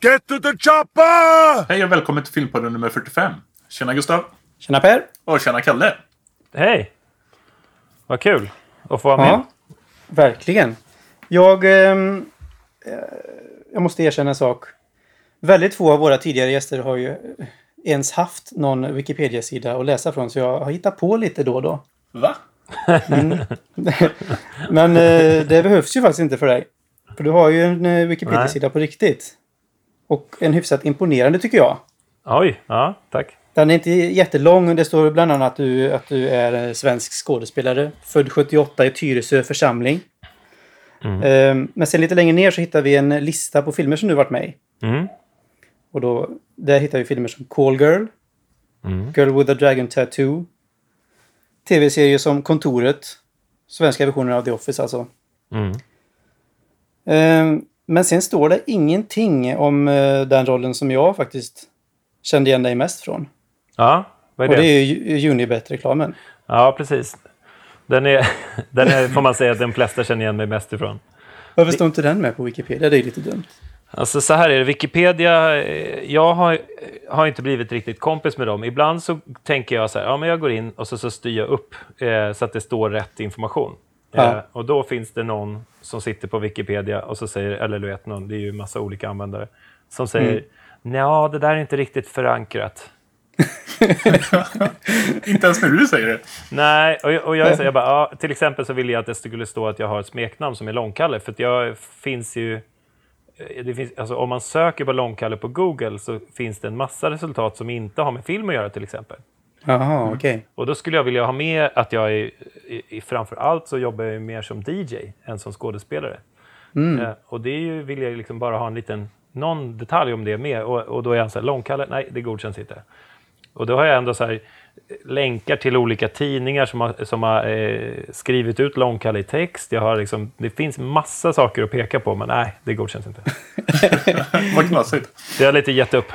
Get to the chopper! Hej och välkommen till Filmpodden nummer 45. Tjena Gustav. Tjena Per! Och tjena Kalle. Hej! Vad kul att få vara med. Ja, verkligen. Jag, ehm, eh, jag måste erkänna en sak. Väldigt få av våra tidigare gäster har ju ens haft någon Wikipedia-sida att läsa från, så jag har hittat på lite då och då. Va? Men eh, det behövs ju faktiskt inte för dig. För du har ju en eh, Wikipedia-sida på riktigt. Och en hyfsat imponerande tycker jag. Oj, ja, tack. Den är inte jättelång. Det står bland annat att du, att du är svensk skådespelare. Född 78 i Tyresö församling. Ehm, Men sen lite längre ner så hittar vi en lista på filmer som du varit med i. Mm. Och då, där hittar vi filmer som Call Girl, Girl with a Dragon Tattoo, tv-serier som Kontoret, svenska versioner av The Office alltså. Mm. Ehm, Men sen står det ingenting om eh, den rollen som jag faktiskt kände igen dig mest från. Ja, vad är Och det? det är ju Unibet-reklamen. Ja, precis. Den är, den är, får man säga, att de flesta känner igen mig mest ifrån. Varför står inte den med på Wikipedia? Det är lite dumt. Alltså så här är det, Wikipedia, eh, jag har, har inte blivit riktigt kompis med dem. Ibland så tänker jag så här, ja men jag går in och så, så styr jag upp eh, så att det står rätt information. Ja. Eh, och då finns det någon som sitter på Wikipedia och så säger, eller du vet någon, det är ju massa olika användare, som säger, Mm. ja det där är inte riktigt förankrat. Inte ens när du säger det. Nej, och, och jag, är så- jag bara, ja, till exempel så vill jag att det skulle stå att jag har ett smeknamn som är Långkalle, för att jag finns ju... eh, Det finns, alltså, om man söker på Långkalle på Google så finns det en massa resultat som inte har med film att göra till exempel. Jaha, okej. Och då skulle jag vilja ha med att jag är, i, framför allt så jobbar jag mer som DJ än som skådespelare. Eh, och det är ju, vill jag liksom bara ha en liten, någon detalj om det med. Och, och då är han så här, Långkalle, nej det godkänns inte. Och då har jag ändå så här, länkar till olika tidningar som har, som har eh, skrivit ut Långkalle i text. Jag har liksom, det finns massa saker att peka på, men nej, det godkänns inte. Vad knasigt. Det har jag lite gett upp.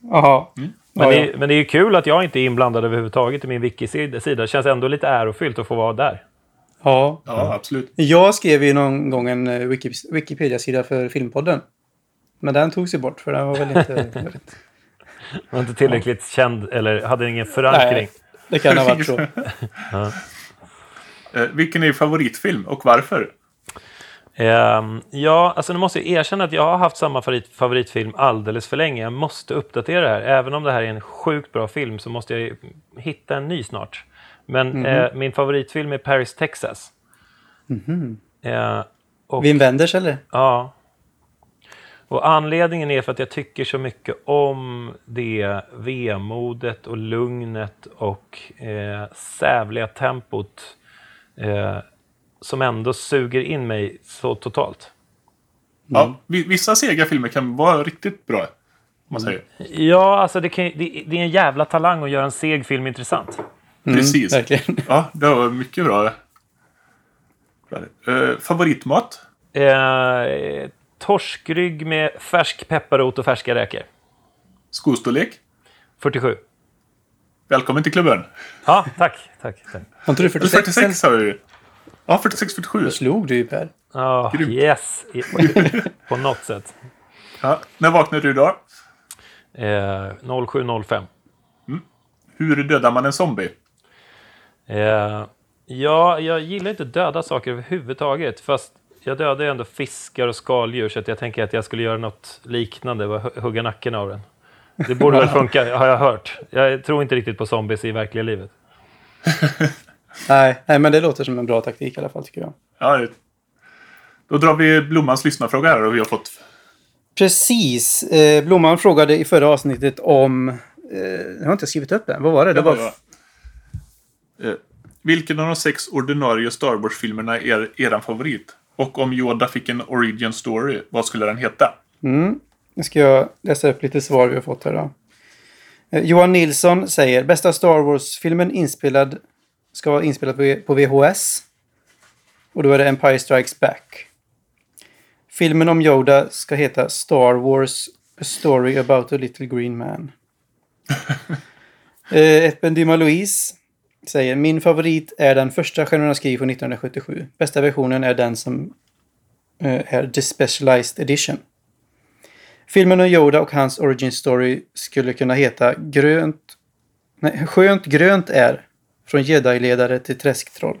Jaha. Men, Ja, ja. det, men det är ju kul att jag inte är inblandad överhuvudtaget i min wiki-sida. Det känns ändå lite ärofyllt att få vara där. Ja. Ja, absolut. Jag skrev ju någon gång en eh, Wiki Wikipedia-sida för Filmpodden. Men den togs ju bort för den var väl inte... var inte tillräckligt känd eller hade ingen förankring. Nej, det kan ha varit så. Eh, vilken är din favoritfilm och varför? Ehm, ja, alltså nu måste jag erkänna att jag har haft samma favorit, favoritfilm alldeles för länge. Jag måste uppdatera det här. Även om det här är en sjukt bra film så måste jag hitta en ny snart. Men eh, min favoritfilm är Paris, Texas. Eh, och, Wim Wenders eller? Ja. Och anledningen är för att jag tycker så mycket om det vemodet och lugnet och eh, sävliga tempot eh, som ändå suger in mig så totalt. Ja, vi- vissa sega filmer kan vara riktigt bra. Om man säger. Ja, alltså det, kan, det, det är en jävla talang att göra en seg film intressant. Precis. Verkligen. Ja, det var mycket bra. Eh, favoritmat? Eh, torskrygg med färsk pepparrot och färska räkor. Skostorlek? 47. Välkommen till klubben. Ja, tack. tack, tack. Har inte du 46? 46 har vi. Ja, 46, 47. Då slog du ju Per. Ja, Grymt. yes. På något sätt. Ja. När vaknade du idag? Eh, 07.05. Hur dödar man en zombie? Eh, ja, jag gillar inte döda saker överhuvudtaget. Fast jag dödar ju ändå fiskar och skaldjur. Så att jag tänker att jag skulle göra något liknande. Hugga nacken av den. Det borde väl funka, har jag hört. Jag tror inte riktigt på zombies i verkliga livet. Nej, nej, men det låter som en bra taktik i alla fall tycker jag. Ja, då drar vi Blommans lyssnarfråga här och vi har fått... Precis. Eh, Blomman frågade i förra avsnittet om... Eh, jag har inte skrivit upp den. Vad var det? Det var... Ja, ja. Eh, vilken av de sex ordinarie Star Wars-filmerna är er favorit? Och om Yoda fick en origin story, vad skulle den heta? Mm. Nu ska jag läsa upp lite svar vi har fått här då. Eh, Johan Nilsson säger bästa Star Wars-filmen inspelad ska vara inspelad på, VHS. Och då är det Empire Strikes Back. Filmen om Yoda ska heta Star Wars A Story About a Little Green Man. eh, Ependima Louise säger min favorit är den första Stjärnornas krig från 1977. Bästa versionen är den som eh, är The Specialized Edition. Filmen om Yoda och hans origin story skulle kunna heta Grönt... Nej, Skönt grönt är. Från jedi-ledare till träsktroll.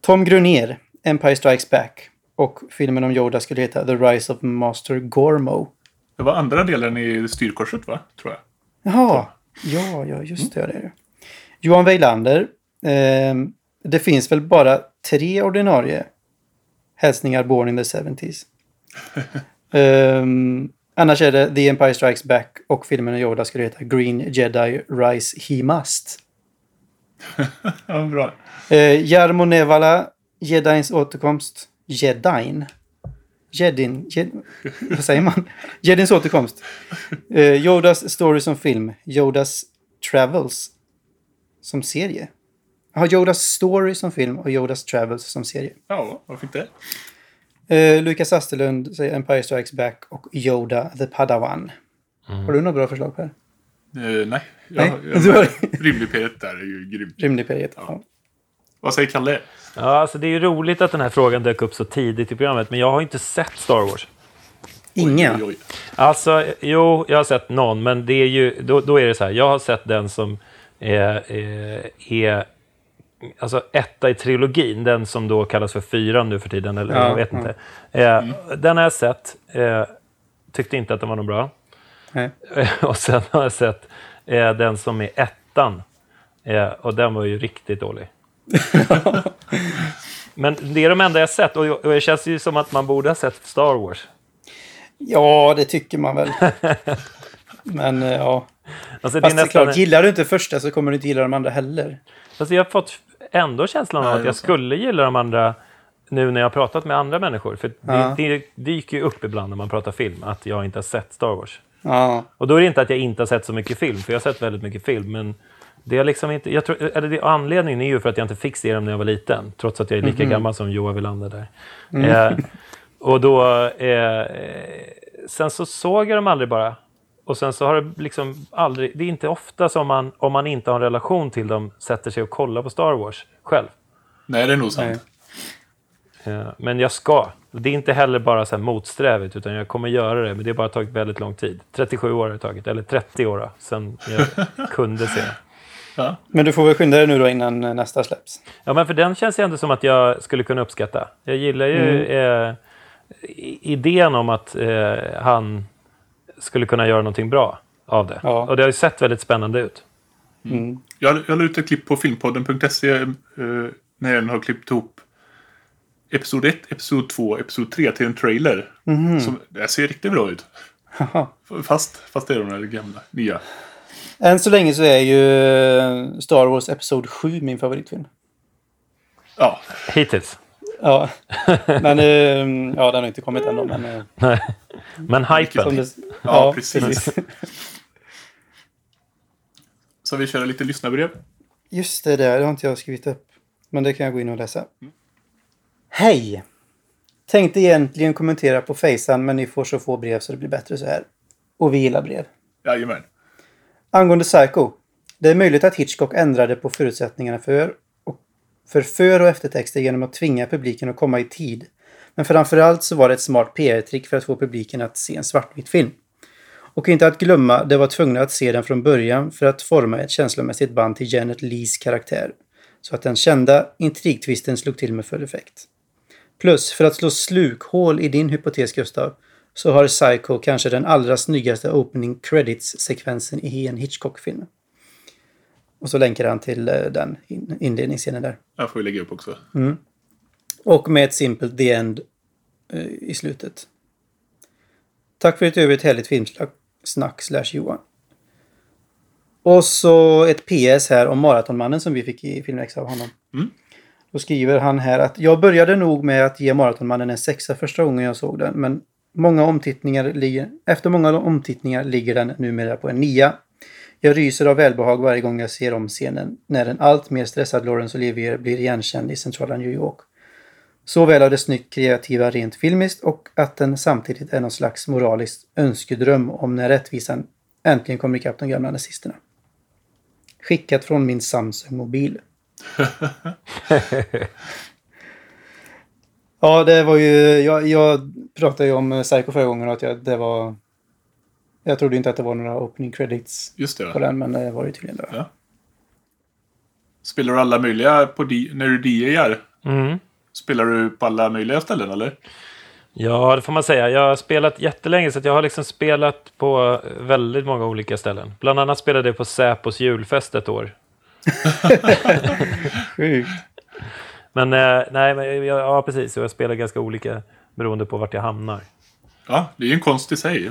Tom Gruner, Empire Strikes Back. Och filmen om Yoda skulle heta The Rise of Master Gormo. Det var andra delen i styrkorset, va? Tror jag. Jaha, ja, ja, just det. det är det. Johan Weilander. ehm, det finns väl bara tre ordinarie hälsningar born in the 70s. Ehm, annars är det The Empire Strikes Back och filmen om Yoda skulle heta Green Jedi Rise He Must. Ja, bra. Uh, Jarmo Nevala, Jedins återkomst. Jedin? Jedin? Jed, vad säger man? Jedins återkomst. Uh, Yodas story som film. Yodas Travels som serie. Jaha, Yodas story som film och Yodas Travels som serie. Ja, varför inte? Uh, Lukas Asterlund säger Empire Strikes Back och Yoda the Padawan. Har du några bra förslag Per? Eh, nej. Nej, Jag, jag, du har- Rymdimperiet där är ju grymt. Rymdimperiet. Ja. Vad säger Kalle? Ja, alltså det är ju roligt att den här frågan dök upp så tidigt i programmet, men jag har inte sett Star Wars. Inga. Oj, oj. Alltså, jo, jag har sett någon, men det är ju, då, då är det så här, jag har sett den som är, är, är alltså etta i trilogin, den som då kallas för fyran nu för tiden, eller Ja, jag vet ja. inte. Eh, Den har jag sett, eh, tyckte inte att den var någon bra. Nej. och sen har jag sett eh, den som är ettan, eh, och den var ju riktigt dålig. Men det är de enda jag sett, och, och det känns ju som att man borde ha sett Star Wars. Ja, det tycker man väl. Men eh, ja. Alltså, Fast det är klart, gillar du inte första så kommer du inte gilla de andra heller. Alltså jag har fått ändå känslan av att jag skulle gilla de andra nu när jag har pratat med andra människor. För Ja. det, det dyker ju upp ibland när man pratar film att jag inte har sett Star Wars. Ja, Och då är det inte att jag inte har sett så mycket film, för jag har sett väldigt mycket film. Men det är liksom inte, jag tror, eller det, anledningen är ju för att jag inte fick se dem när jag var liten. Trots att jag är lika gammal som Johan Wilander där. Eh, och då... Eh, sen så såg jag dem aldrig bara. Och sen så har det liksom aldrig... Det är inte ofta som man, om man inte har en relation till dem, sätter sig och kollar på Star Wars själv. Nej, det är nog sant. Eh, Men jag ska. Det är inte heller bara så här motsträvigt, utan jag kommer göra det. Men det har bara tagit väldigt lång tid. 37 år har det tagit, eller 30 år sen jag kunde se. Ja. men du får väl skynda dig nu då innan eh, nästa släpps. Ja, men för den känns ju ändå som att jag skulle kunna uppskatta. Jag gillar ju eh, i- idén om att eh, han skulle kunna göra någonting bra av det. Ja. Och det har ju sett väldigt spännande ut. Mm. Jag, jag la ut ett klipp på filmpodden.se eh, när jag har klippt ihop Episod 1, Episod 2, Episod 3 till en trailer. Som, det ser riktigt bra ut. Fast, fast det är de där gamla, nya. Än så länge så är ju Star Wars Episod 7 min favoritfilm. Ja, Hittills. Ja, men eh, ja, den har inte kommit än då, men... eh, Nej. Men hypen. det, Ja, precis. så vi kör lite lyssnarbrev. Just det, där det har inte jag skrivit upp. Men det kan jag gå in och läsa. Hej! Tänkte egentligen kommentera på Facean men ni får så få brev så det blir bättre så här. Och vi gillar brev. Jajamän. Angående Psycho. Det är möjligt att Hitchcock ändrade på förutsättningarna för, och, för för och eftertexter genom att tvinga publiken att komma i tid. Men framförallt så var det ett smart PR-trick för att få publiken att se en svartvit film. Och inte att glömma, det var tvungna att se den från början för att forma ett känslomässigt band till Janet Lees karaktär. Så att den kända intrigtvisten slog till med full effekt. Plus, för att slå slukhål i din hypotes Gustav, så har Psycho kanske den allra snyggaste opening credits-sekvensen i en Hitchcock-film. Och så länkar han till eh, den in- inledningsscenen där. Jag får vi lägga upp också. Och med ett simpelt the end eh, i slutet. Tack för ett övrigt härligt filmsnack slash Johan. Och så ett PS här om Maratonmannen som vi fick i filmläxa av honom. Mm. Då skriver han här att jag började nog med att ge Maratonmannen en sexa första gången jag såg den. Men många omtittningar ligger, efter många omtittningar ligger den numera på en nia. Jag ryser av välbehag varje gång jag ser om scenen när en allt mer stressad Laurence Olivier blir igenkänd i centrala New York. Såväl av det snyggt kreativa rent filmiskt och att den samtidigt är någon slags moralisk önskedröm om när rättvisan äntligen kommer ikapp de gamla nazisterna. Skickat från min Samsung-mobil. Ja, det var ju... Jag, jag pratade ju om Psycho förra gången och att jag, det var... Jag trodde inte att det var några opening credits Just det. på den, men det var ju tydligen det. Ja. Spelar du alla möjliga på D- när du DJar? Mm. Spelar du på alla möjliga ställen eller? Ja, det får man säga. Jag har spelat jättelänge, så att jag har liksom spelat på väldigt många olika ställen. Bland annat spelade jag på Säpos julfest ett år. Sjukt. Men eh, nej, men jag, ja, precis. Jag spelar ganska olika beroende på vart jag hamnar. Ja, det är ju en konst i sig.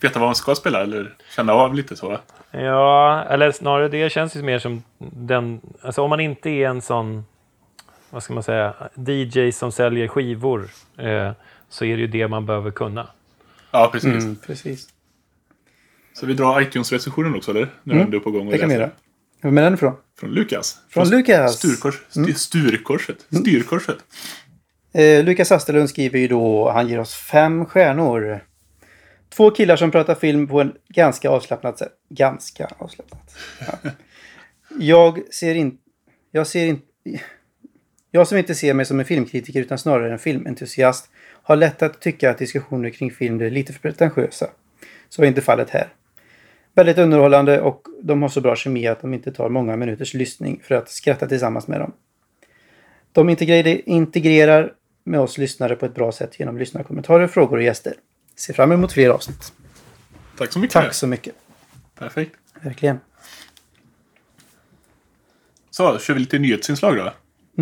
Veta vad man ska spela eller känna av lite så. Ja, eller snarare det känns ju mer som den... Alltså om man inte är en sån, vad ska man säga, DJ som säljer skivor, eh, så är det ju det man behöver kunna. Ja, precis. Mm, precis. Så vi drar iTunes-recensionen också eller? Nu är du på gång och Det kan vi göra. Vem är den ifrån? Från Lukas. Från Lukas. Sturkors, styr, Sturkorset. Styrkorset. Eh, Lukas Asterlund skriver ju då, han ger oss fem stjärnor. Två killar som pratar film på en ganska avslappnat sätt. Ganska avslappnat. Ja. Jag ser inte... Jag ser inte... Jag som inte ser mig som en filmkritiker utan snarare en filmentusiast har lätt att tycka att diskussioner kring film blir lite för pretentiösa. Så är inte fallet här. Väldigt underhållande och de har så bra kemi att de inte tar många minuters lyssning för att skratta tillsammans med dem. De integrerar, med oss lyssnare på ett bra sätt genom lyssnarkommentarer, frågor och gäster. Ser fram emot fler avsnitt. Tack så mycket. Tack så mycket. Perfekt. Verkligen. Så, kör vi lite nyhetsinslag då.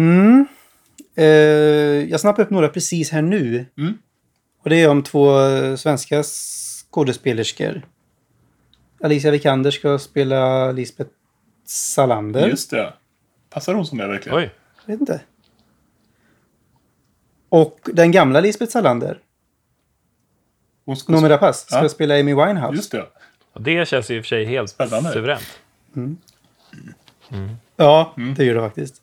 Mm. Eh, jag snappar upp några precis här nu. Mm. Och det är om två svenska skådespelerskor. Alicia Vikander ska spela Lisbeth Salander. Just det. Passar hon som det verkligen? Oj, Jag vet inte. Och den gamla Lisbeth Salander, Hon ska... Noomi Rapace, ska Ja. spela Amy Winehouse. Just det. och det känns ju i och för sig helt Spännande. suveränt. Ja, Mm. det gör det faktiskt.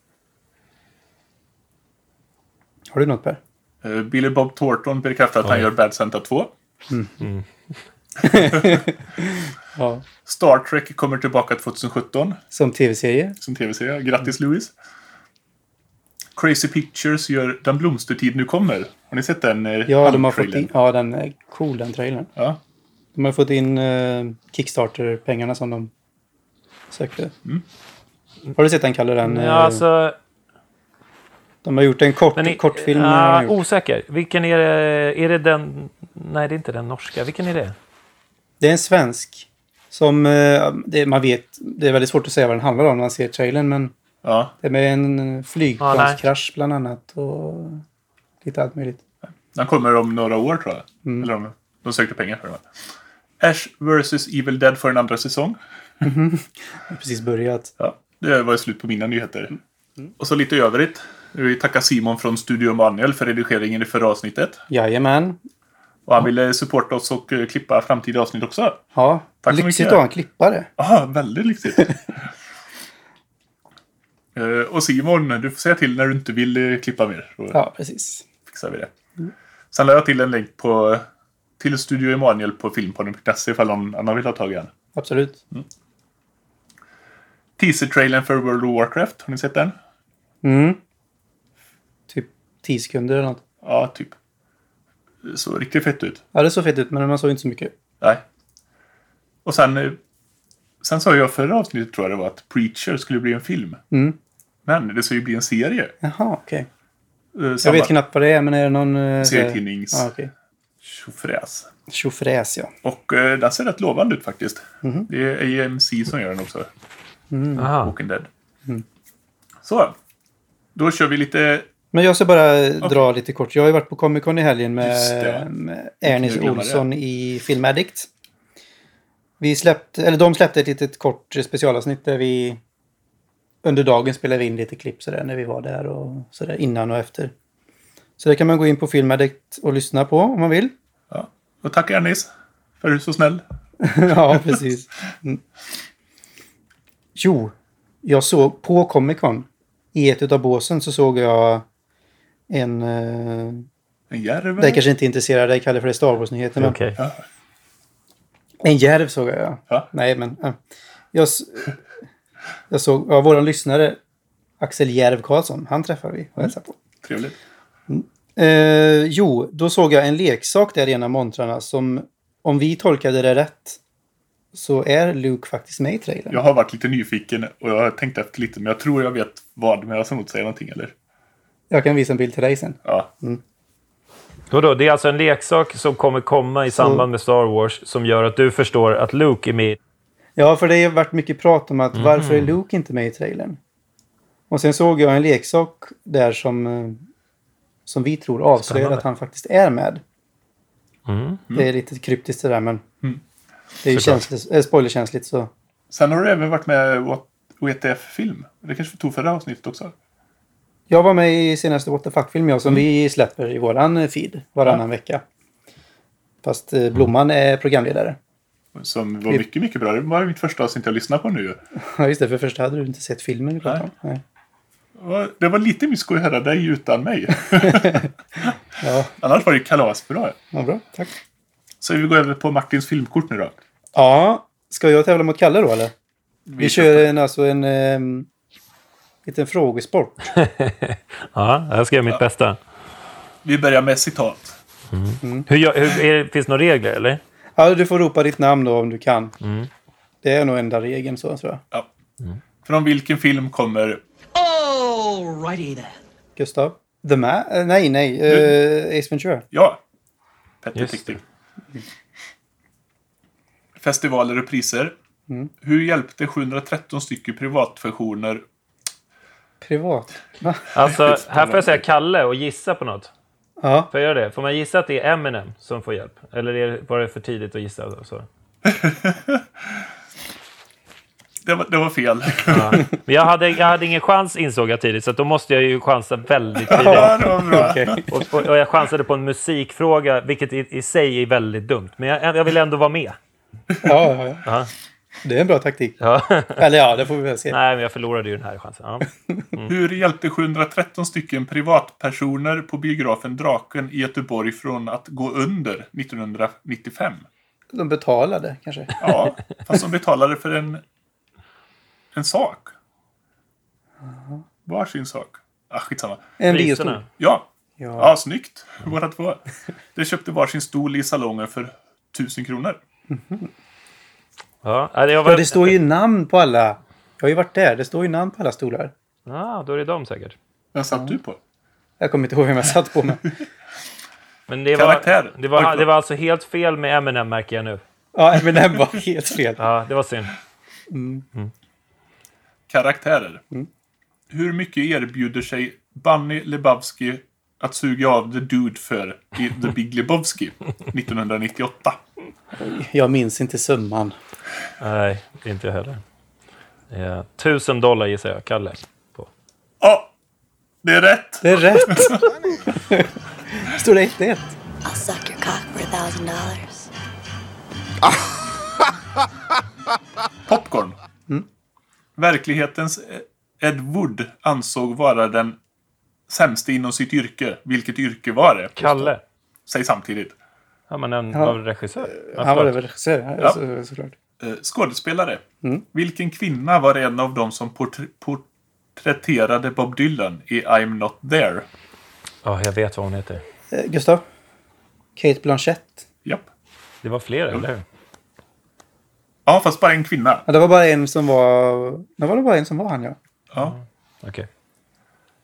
Har du något Per? Eh, Billy Bob Thornton bekräftar att han Oj. gör Bad Santa 2. Ja. Star Trek kommer tillbaka 2017 Som tv-serie? som tv-serie. Grattis Louis. Crazy Pictures gör Den blomstertid nu kommer. Har ni sett den? eh, Ja, de har fått in... Ja, den är cool den trailern. Ja. De har fått in eh, Kickstarter-pengarna som de sökte. Mm. Har du sett den, Kalle? Den, Ja, eh, alltså, De har gjort en kort, men i- kortfilm. gjort. osäker. Vilken är det? Är det den? Nej, det är inte den norska. Vilken är det? Det är en svensk. Som eh, det, man vet, det är väldigt svårt att säga vad den handlar om när man ser trailern. Men ja. det är med en flygplanskrasch bland annat. Och lite allt möjligt. Den kommer om några år tror jag. Mm. Eller om de sökte pengar för den. Ash vs Evil Dead får en andra säsong. Jag har precis börjat. Ja, det var slut på mina nyheter. Och så lite övrigt. Vi tackar Simon från Studio Manuel för redigeringen i förra avsnittet. Jajamän. Och han ville supporta oss och eh, klippa framtida avsnitt också. Ja, Tack så lyxigt mycket. att ha en klippare. Ja, väldigt lyxigt. Eh, och Simon, du får säga till när du inte vill eh, klippa mer. Ja, precis. fixar vi det. Sen la jag till en länk på, till Studio Emanuel på filmpodden.se ifall någon annan vill ha tag i den. Absolut. Teaser-trailern för World of Warcraft, har ni sett den? Mm. Typ 10 sekunder eller något. Ja, typ. Det såg riktigt fett ut. Ja, det såg fett ut, men man såg inte så mycket. Nej. Och sen... eh, Sen sa jag förra avsnittet tror jag det var att Preacher skulle bli en film. Mm. Men det ska ju bli en serie. Jaha, okej. Eh, Jag vet knappt vad det är, men är det någon... eh, serietidnings Ja, okej. tjofräs. Tjofräs, ja. Och eh, den ser rätt lovande ut faktiskt. Mhm. Det är AMC som gör den också. Aha. Walking Dead. Så. Då kör vi lite... Men jag ska bara dra lite kort. Jag har ju varit på Comic Con i helgen med, med Ernest Olsson i Film Addict. Vi släppte, eller de släppte ett litet kort specialavsnitt där vi under dagen spelade in lite klipp sådär när vi var där och sådär innan och efter. Så det kan man gå in på Film Addict och lyssna på om man vill. Ja. Och tack Ernest. För att du är så snäll. ja, precis. Mm. Jo, jag såg på Comic Con i ett av båsen så såg jag en... Eh, En järv. det kanske inte intresserar dig, Kalle, för det är Star Wars-nyheter. Men Okej. Ja. En järv såg jag, ja. Nej, men... ja. Jag, jag såg... Ja, våran lyssnare, Axel Järv Karlsson, han träffade vi och hälsade på. Trevligt. Eh, jo, då såg jag en leksak där i en av montrarna som, om vi tolkade det rätt, så är Luke faktiskt med i trailern. Jag har varit lite nyfiken och jag har tänkt efter lite, men jag tror jag vet vad, men jag ska inte säga någonting, eller? Jag kan visa en bild till dig sen. Ja. Vadå, det är alltså en leksak som kommer komma i samband med Star Wars som gör att du förstår att Luke är med. Ja, för det har varit mycket prat om att varför är Luke inte med i trailern? Och sen såg jag en leksak där som, eh, som vi tror avslöjar Spännande. att han faktiskt är med. Mm. Det är lite kryptiskt det där, men Mm. det är ju känsligt, äh, spoilerkänsligt så. Sen har du även varit med i OETF-film. Det kanske vi tog förra avsnittet också. Jag var med i senaste What the Fuck-film jag, som vi släpper i våran eh, feed varannan vecka. Fast eh, Blomman är programledare. Som var Vi- mycket, mycket bra. Det var mitt första avsnitt jag lyssnade på nu. Ja, just det. För först hade du inte sett filmen vi pratade om. Nej. Det var lite mysko att höra dig utan mig. Ja, Annars var det kalasbra. ja, bra. Tack. Så vi går över på Martins filmkort nu då. Ja, ska jag tävla mot Kalle då eller? Vi, kör en, alltså en um, liten frågesport. Ja, jag ska göra mitt bästa. Vi börjar med citat. Hur, gör- hur, är, det- finns det några regler, eller? Ja, du får ropa ditt namn då om du kan. Mm. Det är nog enda regeln så tror jag. Ja. Från vilken film kommer... Alrighty then. Gustav? The Man? Eh, nej, nej. Uh, Ace Ventura. Ja. Petter Tick. Festivaler och priser. Mm. Hur hjälpte 713 stycken privatversioner Privat. Va? Alltså, här får jag säga Kalle och gissa på något. Ja. Får jag göra det? Får man gissa att det är Eminem som får hjälp? Eller är det, var det för tidigt att gissa? Så? Det var, det var fel. Ja. Men jag hade, jag hade ingen chans insåg jag tidigt, så då måste jag ju chansa väldigt tidigt. Ja, det var bra. Okej. Och, och, och jag chansade på en musikfråga, vilket i, i sig är väldigt dumt. Men jag, jag vill ändå vara med. Ja, ja, ja. Det är en bra taktik. Ja. Eller ja, det får vi väl se. Nej, men jag förlorade ju den här chansen. Ja. Hur hjälpte 713 stycken privatpersoner på biografen Draken i Göteborg från att gå under 1995? De betalade kanske. Ja, fast de betalade för en, en sak. Varsin sak. Ah, skitsamma. En biostol. Ja, Ja. ja snyggt. Båda två. De köpte varsin stol i salongen för 1000 kronor. Ja, nej, jag var... ja, det står ju namn på alla. Jag har ju varit där. Det står ju namn på alla stolar. Ja, då är det de säkert. Vem satt du på? Jag kommer inte ihåg vem jag satt på. Men... Men det var, Karaktär. det, var, det var alltså helt fel med Eminem, märker jag nu. Ja, men den var helt fel. Ja, det var synd. Karaktärer. Mm. Hur mycket erbjuder sig Bunny Lebowski att suga av The Dude för i The Big Lebowski 1998? Jag minns inte summan. Nej, inte jag heller. Ja, tusen dollar gissar jag, Kalle. På. Ja, det är rätt. Det är rätt! Står det 1-1? I'll suck your cock for a thousand dollars. Popcorn. Mm. Verklighetens Ed Wood ansåg vara den sämste inom sitt yrke. Vilket yrke var det? Kalle. Säg samtidigt. Ja, men en Ja. var väl regissör? Ja, Han var väl regissör? Ja. Så, såklart. Eh, skådespelare. Mm. Vilken kvinna var en av dem som portr- porträtterade Bob Dylan i I'm Not There? Ja, jag vet vad hon heter. Eh, Gustav? Kate Blanchett? Japp. Det var fler, eller hur? Ja, fast bara en kvinna. Ja, det var bara en som var... Det var det bara en som var han, ja. Ja. Okej.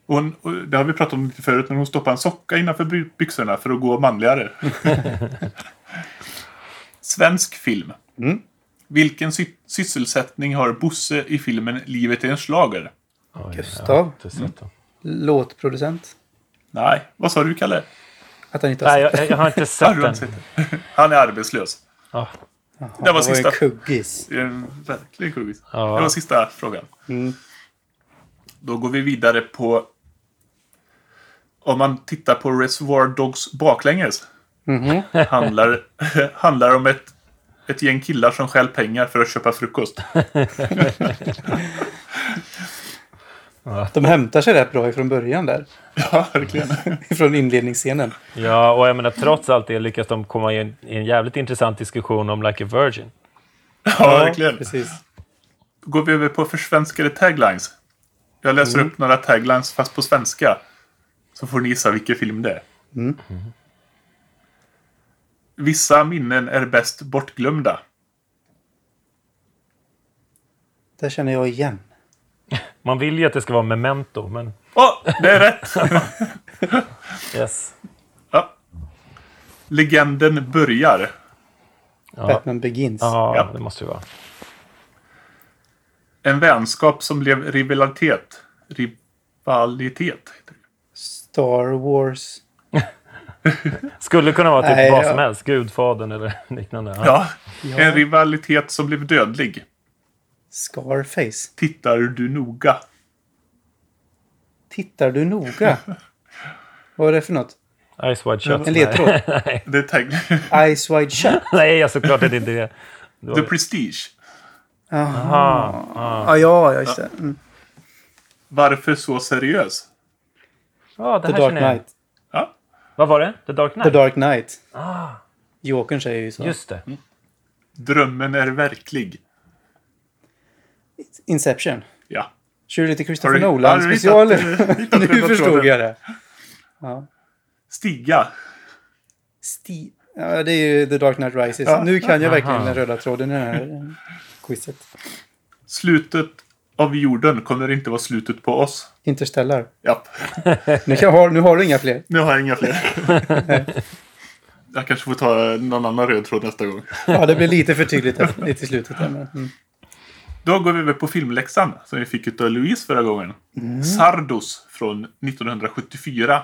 Hon, och det har vi pratat om lite förut, när hon stoppar en socka innanför by- byxorna för att gå manligare. Svensk film. Mm. Vilken sy- sysselsättning har Bosse i filmen Livet är en schlager? Oj, Gustav? den. Låtproducent? Nej, vad sa du Kalle? Att han inte har Nej, sett jag, jag har inte sett den. Han är arbetslös. Jaha, det var sista. en kuggis. Det är en verklig kuggis. Ja. Det var sista frågan. Mm. Då går vi vidare på... Om man tittar på Reservoir Dogs baklänges. Mhm. handlar, handlar om ett, ett gäng killar som stjäl pengar för att köpa frukost. De hämtar sig rätt bra ifrån början där. Ja, verkligen. Ifrån inledningsscenen. ja, och jag menar trots allt det lyckas de komma i en, i en jävligt intressant diskussion om Like a Virgin. Ja, verkligen. Precis. Då går vi över på försvenskade taglines. Jag läser upp några taglines fast på svenska. Så får ni gissa vilken film det är. Vissa minnen är bäst bortglömda. Det känner jag igen. Man vill ju att det ska vara memento, men Åh, det är rätt! yes. ja. Legenden börjar. Ja, Batman Begins. ja, Ja. det måste det vara. En vänskap som blev rivalitet. Rivalitet. Star Wars. Skulle kunna vara typ Nej, vad ja. som helst. Gudfadern eller liknande. Ja. En rivalitet som blev dödlig. Scarface. Tittar du noga. Tittar du noga? Vad är det för något? Ice Wide Shut. En ledtråd? Nej. Det är tag... Eyes Wide Shut? Nej, ja, såklart är det inte det. det The Prestige. Aha. Ja, ja, ja, just det. Mm. Varför så seriös? Ja, det The här Dark känner jag. Knight. Ja. Vad var det? The Dark Knight? The Dark Knight. Ah, Jokern säger ju så. just det. Drömmen är verklig. Inception. Ja. Kör du lite Christopher Har du- har Nolan du hittat- hittat nu röda förstod tråden? jag det. Stiga. Sti ja, det är ju The Dark Knight Rises. Ja. Nu kan jag verkligen Aha. den röda tråden i det här eh, quizet. Slutet av jorden kommer inte vara slutet på oss. Interstellar. Japp. Nu, har, nu har du inga fler. Nu har jag inga fler. jag kanske får ta någon annan röd tråd nästa gång. Ja, det blir lite för tydligt här, i slutet. Där, men, mm. Då går vi över på filmläxan som vi fick av Louise förra gången. Sardos från 1974.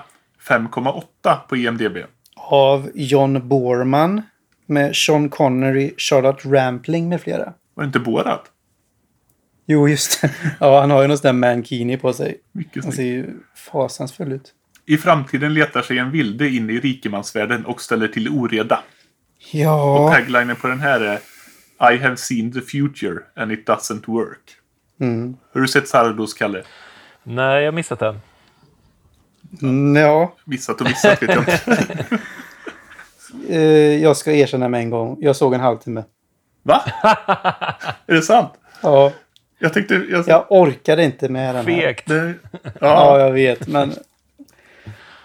5,8 på IMDB. Av John Borman med Sean Connery, Charlotte Rampling med flera. Var det inte Borat? Jo, just det. Ja, han har ju någon sån där mankini på sig. Mycket Han ser ju fasansfull ut. I framtiden letar sig en vilde in i rikemansvärlden och ställer till oreda. Ja, Taglinen på den här är I have seen the future and it doesn't work. mm. Har du sett Sardos, Kalle? Nej, jag har missat den. Mm, ja. Missat och missat vet jag inte. Eh, jag ska erkänna med en gång. Jag såg en halvtimme. Va? är det sant? Ja, Jag tänkte... Jag, jag orkade inte med den här. Fegt. det, Ja, ja, jag vet, men...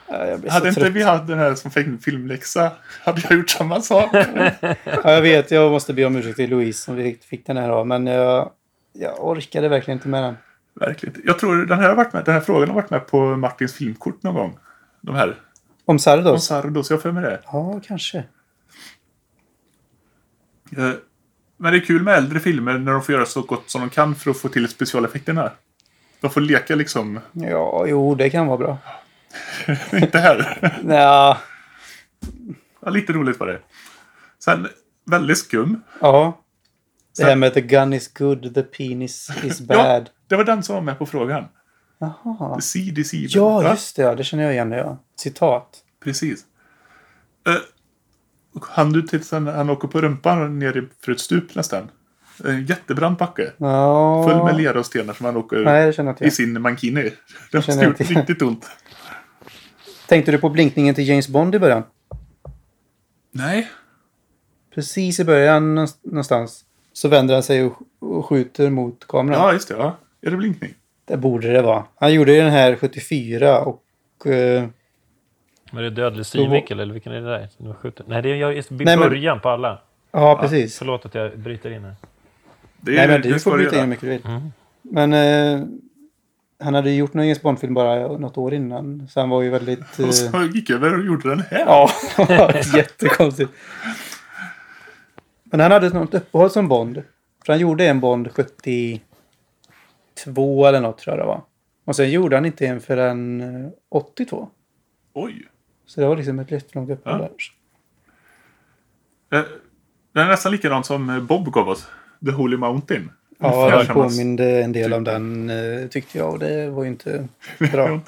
Ja, jag blir så hade inte trött. vi haft den här som filmläxa hade jag gjort samma sak. Ja, jag vet, jag måste be om ursäkt till Louise som vi fick den här av. Men jag, jag orkade verkligen inte med den. Verkligen. Jag tror den här, har varit med, den här frågan har varit med på Martins filmkort någon gång. De här. Om Om Sardos? Sardos, jag för mig det. Ja, kanske. Men det är kul med äldre filmer när de får göra så gott som de kan för att få till specialeffekterna. De får leka liksom. Ja, jo, det kan vara bra. Inte här. Ja, Ja, lite roligt var det. Sen, väldigt skum. ja. Det här med the gun is good, the penis is Ja, bad. det var den som var med på frågan. Jaha. The sea deceiver. Ja, Va? just det. Ja. Det känner jag igen. Ja. Citat. Precis. Uh, han du till sen han åker på rumpan ner för ett stup nästan. En jättebrant backe. Ja. Full med lera och stenar som han åker Nej, i sin mankini. Det måste gjort riktigt ont. Tänkte du på blinkningen till James Bond i början? Nej. Precis i början någonst- någonstans. Så vänder han sig och sk- och skjuter mot kameran. Ja, just det. Ja. Är det blinkning? Det borde det vara. Han gjorde ju den här 74 och... eh, Var det dödlig synvinkel eller vilken är det där? som du skjuter? Nej, det är jag Nej, men- början på alla. ja, precis. Förlåt att jag bryter in här. Det är, Nej, men det du får bryta göra. in hur mycket du vill. Mm. Men eh, han hade ju gjort någon James Bond-film bara något år innan. Så han var ju väldigt... Eh, Och så gick över och gjorde den här. ja, jättekonstigt. Men han hade något uppehåll som Bond. För han gjorde en Bond 72 eller något tror jag det var. Och sen gjorde han inte en förrän eh, 82. Oj. Så det var liksom ett jättelångt uppehåll Ja. där. Eh, Den är nästan likadan som eh, Bob gav oss. The Holy Mountain. Ja, samma- påminde en del om den eh, tyckte jag och det var ju inte bra.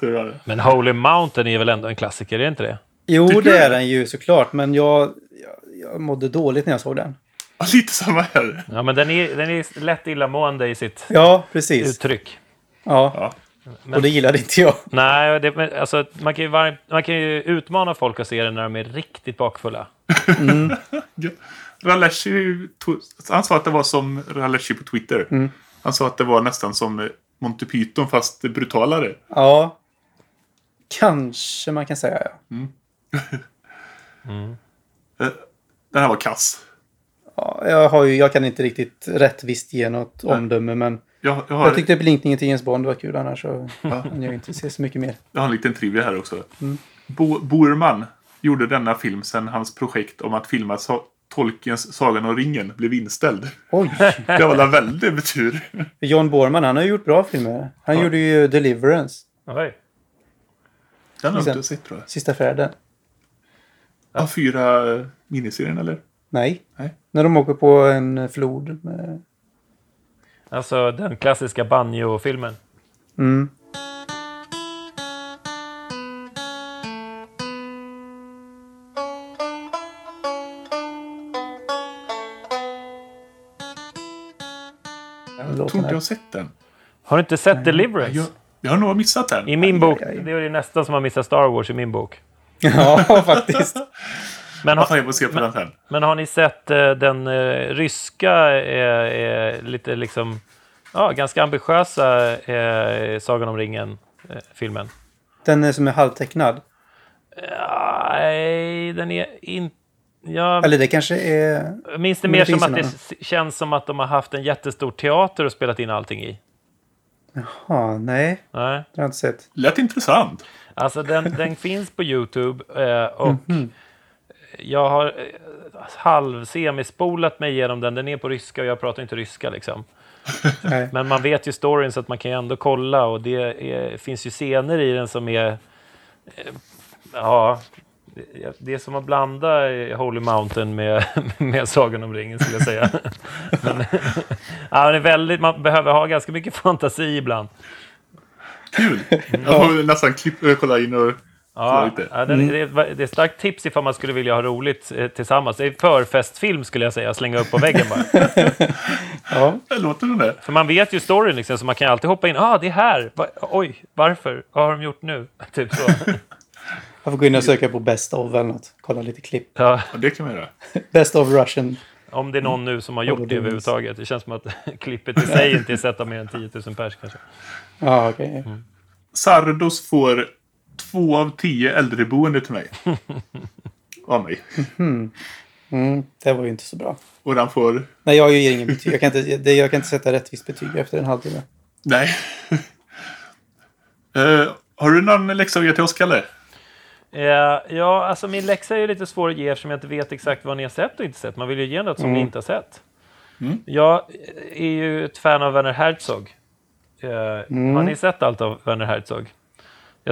Men Holy Mountain är väl ändå en klassiker, är det inte det? Jo, Tycker det är den ju såklart, men jag, jag, jag mådde dåligt när jag såg den. Ja, lite samma här. Ja, men den är, den är lätt illamående i sitt Ja, precis. uttryck. Ja, Ja. Och det gillade inte jag. Nej, det, men, alltså, man, kan ju var, man kan ju utmana folk att se den när de är riktigt bakfulla. Ja. Raleshi, han sa att det var som Raleshi på Twitter. Mm. Han sa att det var nästan som Monty Python fast brutalare. Ja, kanske man kan säga ja. Eh, Den här var kass. Ja, jag, har ju, jag kan inte riktigt rättvist ge något omdöme, men Jag, jag, har, jag tyckte blinkningen till James Bond var kul annars. Så Ja. kan jag inte se så mycket mer. jag har en liten trivia här också. Mm. Bo, Borman gjorde denna film sedan hans projekt om att filma sa, Tolkiens Sagan om ringen blev inställd. Oj! Det var en väldig betur. John Borman, han har ju gjort bra filmer. Han Ja. gjorde ju Deliverance, Oj. Den har jag Sen- inte sett tror jag. Sista färden. Ja, fyra miniserien eller? Nej. Nej. När de åker på en flod. Med... Alltså den klassiska banjo-filmen. Mm. Jag tror inte jag har sett den. Har du inte sett Deliverance? Jag, jag har nog missat den. I min bok, aj, aj. det är nästan som att missa Star Wars i min bok. Ja, faktiskt. Men Ja, har, jag får se på den sen. men har ni sett eh, den eh, ryska, eh, eh, lite liksom, ja, ganska ambitiösa eh, Sagan om ringen-filmen? Den är som är halvtecknad. Nej, den är inte... Jag Eller det kanske är... minns det men mer som att det känns som att de har haft en jättestor teater och spelat in allting i. Ja, nej. Nej. Det har jag inte sett. Lät intressant. Alltså den, den finns på YouTube eh, och Mhm. Jag har eh, halv-semispolat mig igenom den. Den är på ryska och jag pratar inte ryska liksom. Men man vet ju storyn så att man kan ju ändå kolla och det är, finns ju scener i den som är... eh, Ja, det- är som att blanda Holy Mountain med, med Sagan om ringen skulle jag säga. Men, ja, det är väldigt, man behöver ha ganska mycket fantasi ibland. Kul. Jag får nästan klipp, kolla in och... Ja, ja det, är, det är ett starkt tips ifall man skulle vilja ha roligt eh, tillsammans. Det är förfestfilm skulle jag säga, slänga upp på väggen bara. Ja. Det låter som det. För man vet ju storyn liksom, så man kan alltid hoppa in. Ah, det är här! Va, oj, varför? Vad har de gjort nu? Typ så. Jag får gå in och söka på Best of eller något. Kolla lite klipp. Ja, det kan man göra. Best of Russian. om det är någon nu som har gjort det det är överhuvudtaget. Det känns som att klippet i sig inte är sett av mer än 10 000 pers kanske. Ja, okej. Sardos får två av tio äldreboende till mig. Av mig. Mm, det var ju inte så bra. Och den får... Nej, jag ger ingen betyg. Jag kan inte, det, jag kan inte sätta rättvist betyg efter en halvtimme. Nej. Eh, har du någon läxa att ge till oss, Kalle? Eh, ja, alltså min läxa är ju lite svår att ge eftersom jag inte vet exakt vad ni har sett och inte sett. Man vill ju ge något som ni inte har sett. Jag är ju ett fan av Werner Herzog. Eh, Har ni sett allt av Werner Herzog?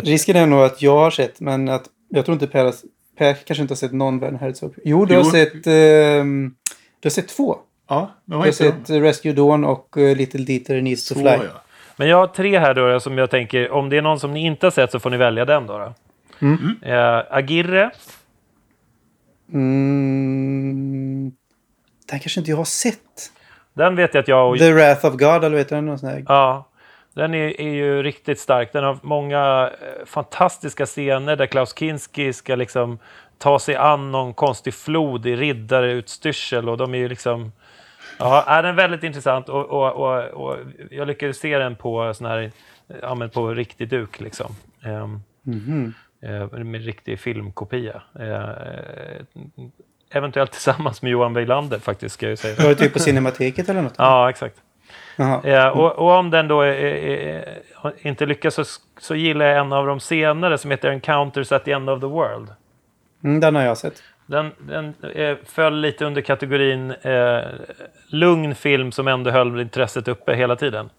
Risken är nog att jag har sett, men att jag tror inte Per, har- per kanske inte har sett någon Werner Herzog. Jo, du har Jo. sett... ehm, du har sett två. Ja, men Du har sett Rescue Dawn och eh, Little Dieter Needs to Så, Fly. ja. Men jag har tre här då som jag tänker, om det är någon som ni inte har sett så får ni välja den då. då. Eh, Agirre, Mm, den kanske inte jag har sett. den vet jag att jag och... The Wrath of God, eller vet du? Här. Ja, den är, är ju riktigt stark. Den har många eh, fantastiska scener där Klaus Kinski ska liksom ta sig an någon konstig flod i riddarutstyrsel och de är ju liksom... Ja, är den väldigt intressant och, och, och, och jag lyckades se den på sån här, ja på riktig duk liksom. Ehm, eh, med riktig filmkopia. Eh, eventuellt tillsammans med Johan Weilander faktiskt, ska jag säga. Var det typ på Cinemateket eller något? Ja, exakt. Eh, och, och om den då eh, inte lyckas så, så gillar jag en av de senare som heter Encounters at the end of the world. Mm, den har jag sett. Den, den eh, föll lite under kategorin eh, lugn film som ändå höll intresset uppe hela tiden.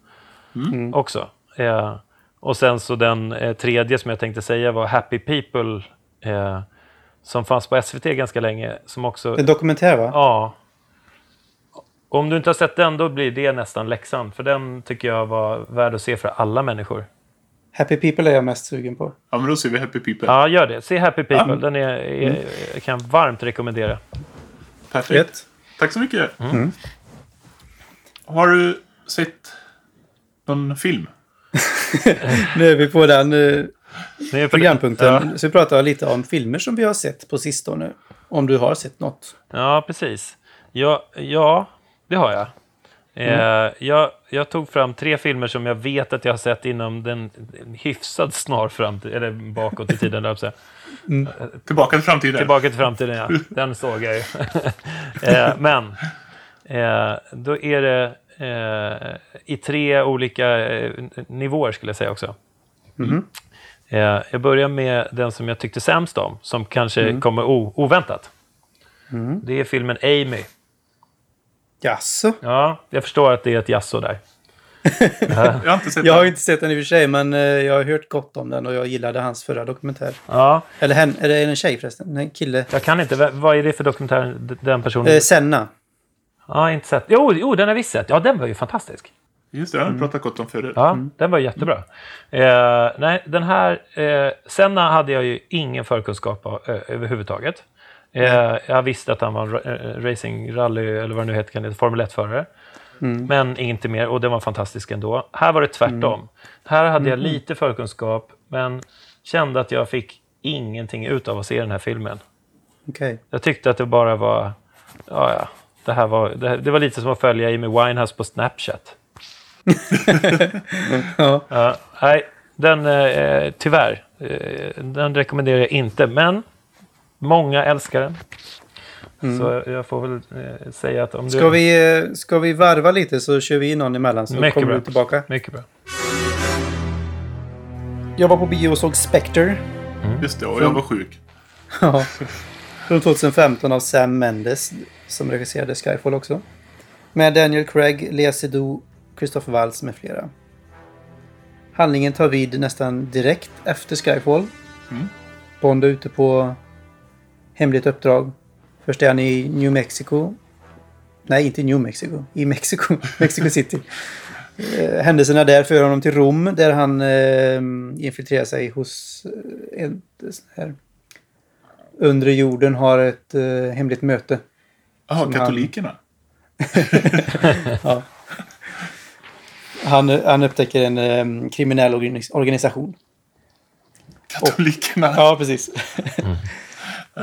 Också. Eh, och sen så den eh, tredje som jag tänkte säga var Happy People. Som fanns på SVT ganska länge. Som också... En dokumentär, va? Ja. Om du inte har sett den, då blir det nästan läxan. För den tycker jag var värd att se för alla människor. Happy People är jag mest sugen på. ja, men då ser vi Happy People. Ja, gör det. Se Happy People. Den är, är, kan jag varmt rekommendera. Perfekt. Tack så mycket. Har du sett någon film? Nu är vi på den eh, programpunkten. Ja, Så vi pratar lite om filmer som vi har sett på sistone. Om du har sett något. ja precis. Ja, ja, det har jag. Eh, jag, jag tog fram tre filmer som jag vet att jag har sett inom den en hyfsad snar framtid, eller bakåt i tiden, där, säga. Tillbaka till framtiden. Tillbaka till framtiden, ja. Den såg jag ju. eh, men, eh, då är det eh, i tre olika eh, nivåer, skulle jag säga också. Eh, jag börjar med den som jag tyckte sämst om, som kanske kommer o- oväntat. Det är filmen Amy. Jaså? Ja, jag förstår att det är ett jasso där. Jag har inte sett Jag har den. inte sett den i och för sig, men eh, jag har hört gott om den och jag gillade hans förra dokumentär. Ja, Eller hen, är det en tjej förresten? Nej, en kille. jag kan inte. Vad är det för dokumentär den personen... Eh, Senna. Ja, inte sett. Jo, jo, den har visst sett. Ja, den var ju fantastisk. Just det, jag har pratat gott om förut. Ja, den var jättebra. Eh, nej, den här... Eh, Senna hade jag ju ingen förkunskap av, ö, överhuvudtaget. Eh, jag visste att han var eh, racing, rally eller vad det nu heter, Formel 1-förare. Men inte mer, och den var fantastisk ändå. Här var det tvärtom. Här hade jag lite förkunskap, men kände att jag fick ingenting ut av att se den här filmen. Okej. Jag tyckte att det bara var... Ja, ja. Det, här var, det, det var lite som att följa Amy Winehouse på Snapchat. Ja. Ja, nej, den eh, tyvärr. Eh, den rekommenderar jag inte, men många älskar den. Så jag får väl eh, säga att om du... Ska vi, eh, ska vi varva lite så kör vi in någon emellan så Mycket kommer bra. du tillbaka. Mycket bra. Jag var på bio och såg Spectre. Just det, och jag var sjuk. Ja. Från 2015 av Sam Mendes som regisserade Skyfall också. Med Daniel Craig, Lea Seydoux, Christopher Waltz med flera. Handlingen tar vid nästan direkt efter Skyfall. Bond är ute på hemligt uppdrag. Först är han i New Mexico. Nej, inte i New Mexico. I Mexico. Mexico City. Eh, händelserna där för honom till Rom där han eh, infiltrerar sig hos eh, en sån här undre jorden har ett eh, hemligt möte. Jaha, katolikerna. Han, han upptäcker en eh, kriminell organis- organisation. Katolikerna. Ja, precis.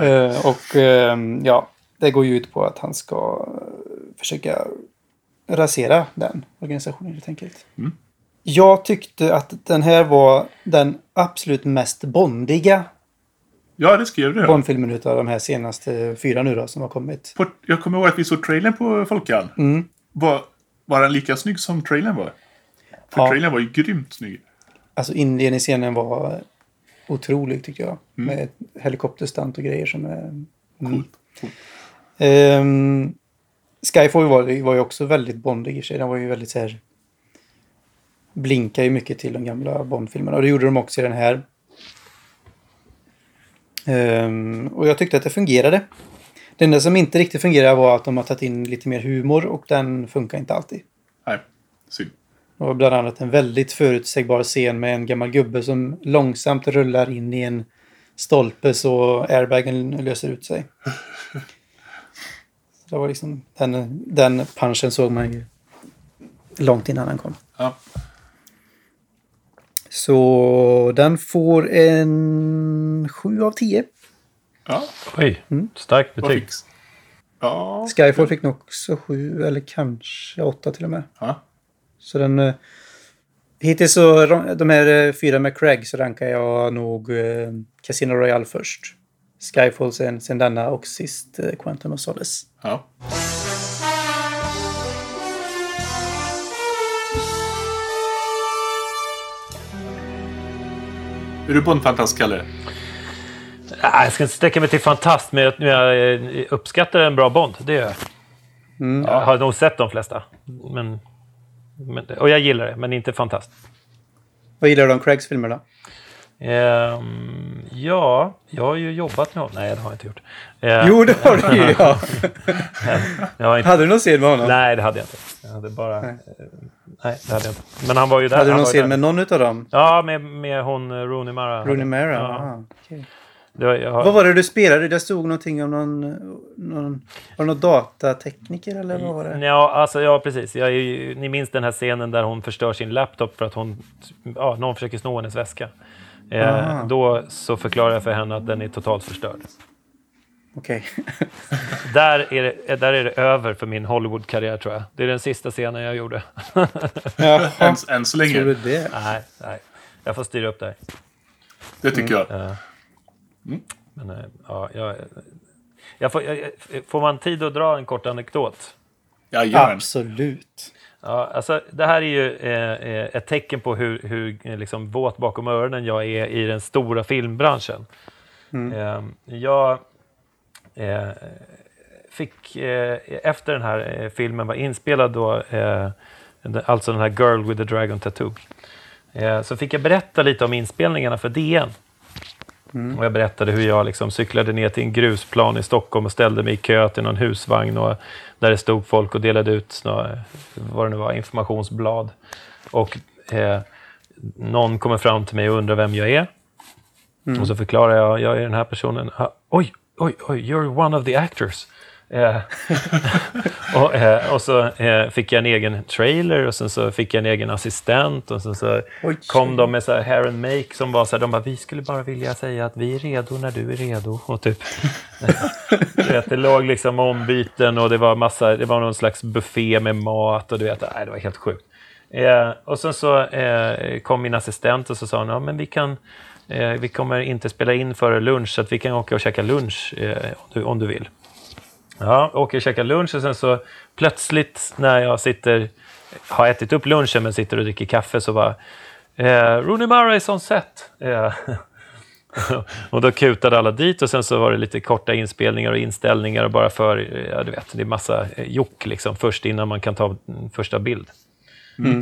Eh, och eh, ja, det går ju ut på att han ska eh, försöka rasera den organisationen helt enkelt. Jag tyckte att den här var den absolut mest bondiga Ja, det skrev du. Bondfilmen utav de här senaste fyra nu då som har kommit. På, jag kommer ihåg att vi såg trailern på Folkan. Mm. Var, var den lika snygg som trailern var? För Ja. trailern var ju grymt snygg. Alltså inledningsscenen var otrolig tycker jag. Med helikopterstunt och grejer som är... Mm. Coolt. Coolt. Ehm, Skyfall var, var ju också väldigt bondig i sig. Den var ju väldigt så här... Blinkar ju mycket till de gamla Bond-filmerna. Och det gjorde de också i den här. Ehm, och jag tyckte att det fungerade. Det enda som inte riktigt fungerade var att de har tagit in lite mer humor och den funkar inte alltid. Nej, synd. Var bland annat en väldigt förutsägbar scen med en gammal gubbe som långsamt rullar in i en stolpe så airbagen löser ut sig. Så det var liksom, den, den punchen såg man ju långt innan den kom. Ja. Så den får en 7 av 10. Ja, Oj, Mm. starkt betyg. Ja. Skyfall fick nog också 7 eller kanske 8 till och med. ja. Så den... eh, Hittills så, de här eh, fyra med Craig så rankar jag nog eh, Casino Royale först. Skyfall sen, sen denna och sist Quantum of Solace. ja. Är du Bondfantast, Kalle? Jag ska inte sträcka mig till fantast, men jag, jag uppskattar en bra Bond. Det gör jag. Jag har nog sett de flesta. Men, men, och jag gillar det, men inte fantast. Vad gillar du om Craigs filmer då? Ehm, ja, jag har ju jobbat med honom. Nej, det har jag inte gjort. Ehm, Jo, det har du ju! Ja. jag har inte, Hade du någon scen med honom? Nej, det hade jag inte. Jag hade bara... Nej. Nej, det hade jag inte. Men han var ju där. Hade du någon scen med någon utav dem? Ja, med, med hon eh, Rooney Mara. Rooney Mara? Ja. Ja. okej. Det var, jag har, Vad var det du spelade? Det stod någonting om någon... någon var det någon datatekniker eller vad var det? Ja, alltså, ja, precis. Jag är ju, ni minns den här scenen där hon förstör sin laptop för att hon, ja, någon försöker sno hennes väska. Eh, då så förklarar jag för henne att den är totalt förstörd. Okej. Där är, det, där är det över för min Hollywood-karriär tror jag. Det är den sista scenen jag gjorde. Än, än så länge. tror du det? nej, nej. Jag får styra upp det här. Det tycker jag. Ja. Men, eh, ja, jag, jag får, jag, får man tid att dra en kort anekdot? Jajamän. Absolut. Ja, alltså, det här är ju eh, eh, ett tecken på hur, hur eh, liksom, våt bakom öronen jag är i den stora filmbranschen. Eh, jag eh, fick, eh, efter den här eh, filmen var inspelad, då, eh, alltså den här Girl with the Dragon Tattoo, eh, så fick jag berätta lite om inspelningarna för DN. Och jag berättade hur jag liksom cyklade ner till en grusplan i Stockholm och ställde mig i kö till någon husvagn och där det stod folk och delade ut några, vad det nu var, informationsblad. Och eh, någon kommer fram till mig och undrar vem jag är. Och så förklarar jag, jag är den här personen. Ah, oj, oj, oj, you're one of the actors. Eh, och, eh, och så eh, fick jag en egen trailer och sen så fick jag en egen assistent och sen så Oj. kom de med så här hair and make som var så här, de bara, vi skulle bara vilja säga att vi är redo när du är redo. Och typ, vet, det låg liksom ombyten och det var massa, det var någon slags buffé med mat och du vet, nej, det var helt sjukt. Och sen så kom min assistent och så sa hon, ja men vi kan, vi kommer inte spela in före lunch så att vi kan åka och käka lunch om, du, om du vill. Ja, åker och käkar lunch och sen så plötsligt när jag sitter, har ätit upp lunchen men sitter och dricker kaffe så bara eh, Rooney Mara is on set. Eh, och då kutade alla dit och sen så var det lite korta inspelningar och inställningar och bara för, ja du vet, det är massa eh, jock liksom först innan man kan ta första bild.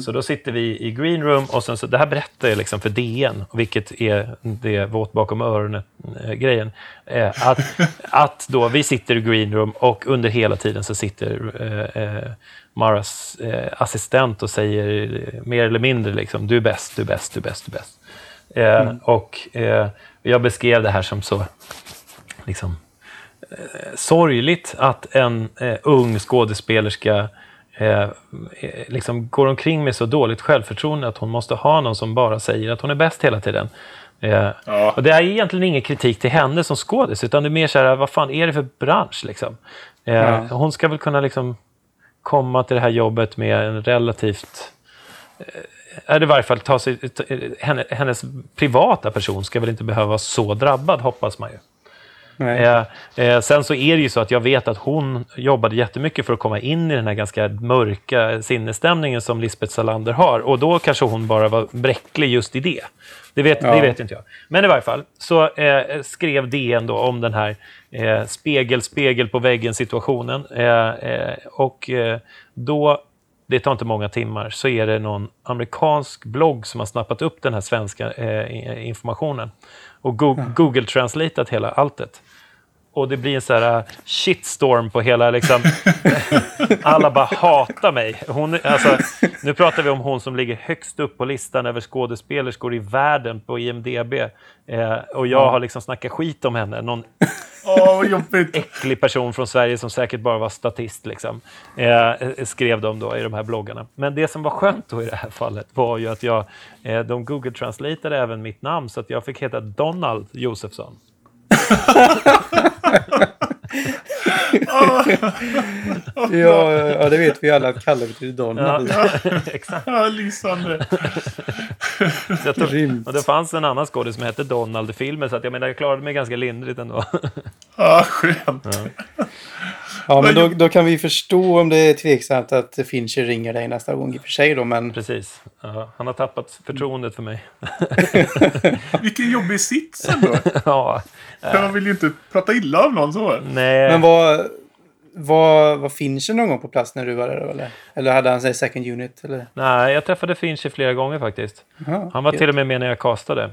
Så då sitter vi i green room och sen så, det här berättar jag liksom för DN, vilket är det våt bakom öronen-grejen. Eh, att, att då vi sitter i green room och under hela tiden så sitter eh, eh, Maras eh, assistent och säger eh, mer eller mindre liksom, du är bäst, du är bäst, du är bäst, du är bäst. Eh, Och eh, jag beskrev det här som så, liksom, sorgligt att en eh, ung skådespelerska eh, eh, liksom går omkring med så dåligt självförtroende att hon måste ha någon som bara säger att hon är bäst hela tiden. Eh, Ja. Och det är egentligen ingen kritik till henne som skådis, utan det är mer så här, vad fan är det för bransch liksom? Eh, Ja. Hon ska väl kunna liksom komma till det här jobbet med en relativt eller i varje fall ta sig, henne, hennes privata person ska väl inte behöva vara så drabbad, hoppas man ju. Eh, eh, sen så är det ju så att jag vet att hon jobbade jättemycket för att komma in i den här ganska mörka sinnesstämningen som Lisbeth Salander har. Och då kanske hon bara var bräcklig just i det. Det vet, Ja. det vet inte jag. Men i varje fall så eh, skrev DN då om den här eh, spegel, spegel på väggen-situationen. Eh, eh, och då, det tar inte många timmar, så är det någon amerikansk blogg som har snappat upp den här svenska eh, informationen och go Google translatat hela alltet. Och det blir en sån här uh, shitstorm på hela liksom... alla bara hatar mig. Hon, alltså, nu pratar vi om hon som ligger högst upp på listan över skådespelerskor i världen på IMDB. Eh, och jag har liksom snackat skit om henne. Någon jobbigt. äcklig person från Sverige som säkert bara var statist. Liksom. Eh, skrev de då i de här bloggarna. Men det som var skönt då i det här fallet var ju att jag, eh, de Google translateade även mitt namn så att jag fick heta Donald Josefsson. Ja, ja, ja, det vet vi alla att Kalle betyder Donald. Exakt. Ja, lysande. Jag tog, Grymt. och det fanns en annan skådis som hette Donald i filmen, så att jag menar, jag klarade mig ganska lindrigt ändå. Ja, skönt. Ja, men då, då kan vi förstå om det är tveksamt att Fincher ringer dig nästa gång i och för sig då, men Precis. Ja, han har tappat förtroendet för mig. Vilken jobbig sits ändå. ja, Jag vill ju inte prata illa om någon så. nej. Men var, var, var Fincher någon gång på plats när du var där? då, Eller, eller hade han sig second unit? Eller? nej, jag träffade Fincher flera gånger faktiskt. Jaha, Han var till och med med när jag castade.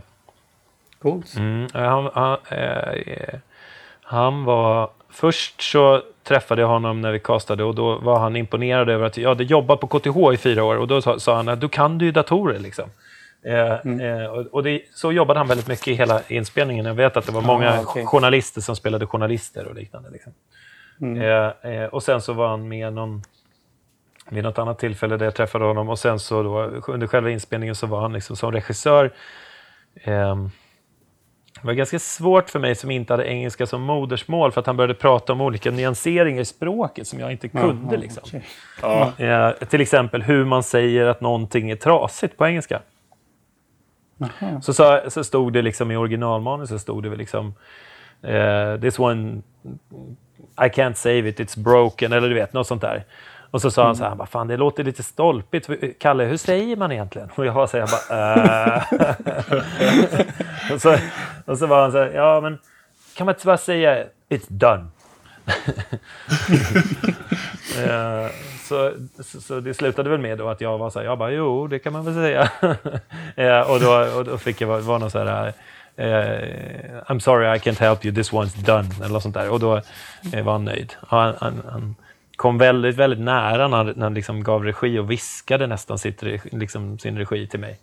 Coolt. Mm, eh, han, han, eh, han var... Först så träffade jag honom när vi castade och då var han imponerad över att jag hade jobbat på KTH i fyra år och då sa, sa han att du kan du ju datorer liksom. Eh, eh, och det, så jobbade han väldigt mycket i hela inspelningen. Jag vet att det var många Ah, okej. journalister som spelade journalister och liknande. Liksom. Mm. Eh, eh, och sen så var han med någon, vid något annat tillfälle där jag träffade honom och sen så då, under själva inspelningen så var han liksom som regissör ehm, Det var ganska svårt för mig som inte hade engelska som modersmål för att han började prata om olika nyanseringar i språket som jag inte kunde. Jaha, Liksom. okej. Ja. Eh, till exempel hur man säger att någonting är trasigt på engelska. Jaha. Så, sa, så stod det liksom i originalmanus så stod det väl liksom eh, This one I can't save it, it's broken eller du vet, något sånt där. Och så sa han så här, han bara, fan det låter lite stolpigt. Kalle, hur säger man egentligen? Och jag jag bara, äh. och, så, och så var han så här, ja men kan man inte bara säga it's done? Eh, så, så, så det slutade väl med då att jag var så här, jag bara, jo det kan man väl säga. Eh, och, då, och då fick jag vara, vara någon så här, eh, I'm sorry I can't help you, this one's done. Eller sånt där. Och då eh, var han nöjd. Han, han, han kom väldigt, väldigt nära när, när han liksom gav regi och viskade nästan sitt, liksom, sin regi till mig.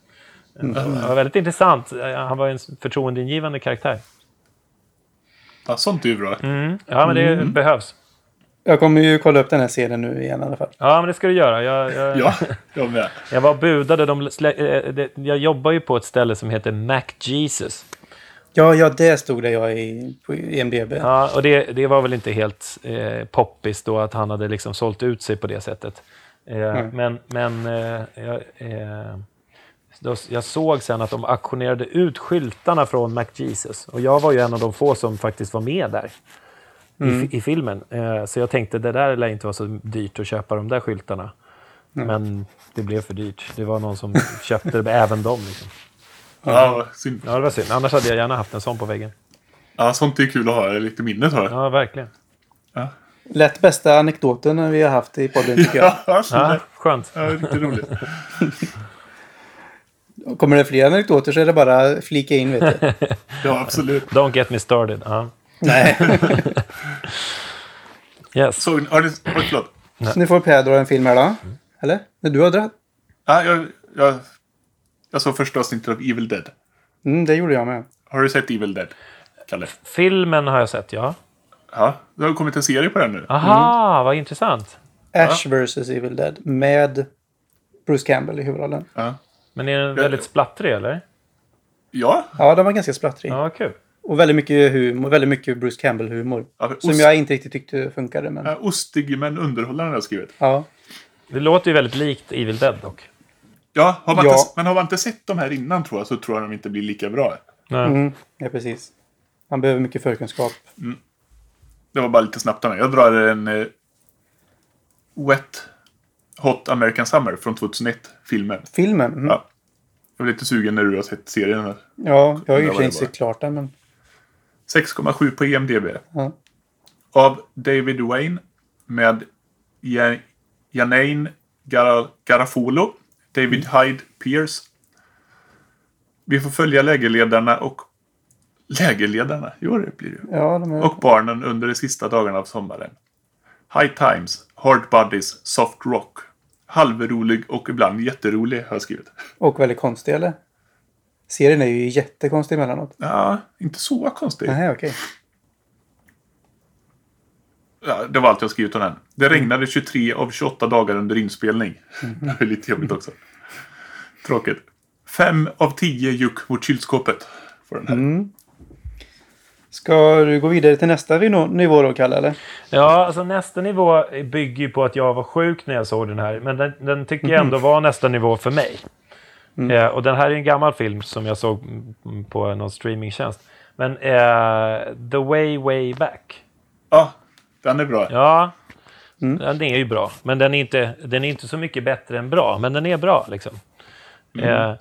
Eh, Det var väldigt intressant. Han var en förtroendeingivande karaktär. ja, sånt är ju bra. Mm. Ja, men det behövs. Jag kommer ju kolla upp den här serien nu igen i alla fall. Ja, men det ska du göra. Jag, jag, Ja, jag med. jag var budade. De, eh, jag jobbar ju på ett ställe som heter Mac Jesus. Ja, ja, det stod det jag i på IMDB. Ja, och det, det var väl inte helt eh, poppis då att han hade liksom sålt ut sig på det sättet. Eh, Men, men eh, jag, eh, då, jag såg sen att de auktionerade ut skyltarna från MacJesus. Och jag var ju en av de få som faktiskt var med där i, i filmen. Eh, så jag tänkte det där lär inte vara så dyrt att köpa de där skyltarna. Men det blev för dyrt. Det var någon som köpte även dem. Liksom. Ja, synd. Ja, det var synd. Annars hade jag gärna haft en sån på väggen. ja, sånt är kul att ha lite minne har jag. Ja, verkligen. Lätt bästa anekdoten vi har haft i podden tycker jag. Ja, Ja, skönt. ja, riktigt roligt. Kommer det fler anekdoter så är det bara att flika in vet du. Ja, absolut. Don't get me started. Ja. Nej. Yes. Så, har ni... Oj, förlåt. Så nu får Per dra en film här då. Eller? Men du har dragit? Ja, jag, jag, jag såg första avsnittet av Evil Dead. Mm, det gjorde jag med. Har du sett Evil Dead, Kalle? Filmen har jag sett, ja. Ja, det har kommit en serie på den nu. Aha, vad intressant. Ash vs Evil Dead med Bruce Campbell i huvudrollen. Ja. Men är den väldigt splattrig, eller? Ja, Ja, den var ganska splattrig. Ja, kul. Och väldigt mycket humor, väldigt mycket Bruce Campbell-humor. Ja, Som jag inte riktigt tyckte funkade, men ja, ostig men underhållande har jag skrivit. ja. Det låter ju väldigt likt Evil Dead dock. Ja, har man Ja. Inte, men har man inte sett de här innan tror jag så tror jag de inte blir lika bra. Nej. Mm, ja, precis. Man behöver mycket förkunskap. Det var bara lite snabbt av mig. Jag drar en eh, Wet Hot American Summer från 2001, filmen. Filmen? Mm. Ja. Jag var lite sugen när du har sett serien. här. Ja, jag har ju inte sett klart den, men... 6,7 på IMDB. Ja. Av David Wayne med Ja- Janaine Gar- Garafolo, David Hyde Pierce. Vi får följa lägerledarna och Lägerledarna? Jo, det blir det. Ja, de är... Och barnen under de sista dagarna av sommaren. High Times, Hard Buddies, Soft Rock. Halvrolig och ibland jätterolig har jag skrivit. Och väldigt konstig, eller? Serien är ju jättekonstig emellanåt. Ja, inte så konstigt. Nej, okej. Ja, det var allt jag skrivit om den. Det regnade 23 av 28 dagar under inspelning. Det är lite jobbigt också. Tråkigt. Fem av 10 juck mot kylskåpet. Får den här. Ska du gå vidare till nästa nivå- då, Kalle? Eller? Ja, alltså nästa nivå bygger ju på att jag var sjuk när jag såg den här. Men den, den tycker jag ändå var nästa nivå för mig. Eh, och den här är en gammal film som jag såg mm, på någon streamingtjänst. Men eh, The Way Way Back. Ja, den är bra. Ja, den är ju bra. Men den är, inte, den är inte så mycket bättre än bra. Men den är bra liksom. Eh,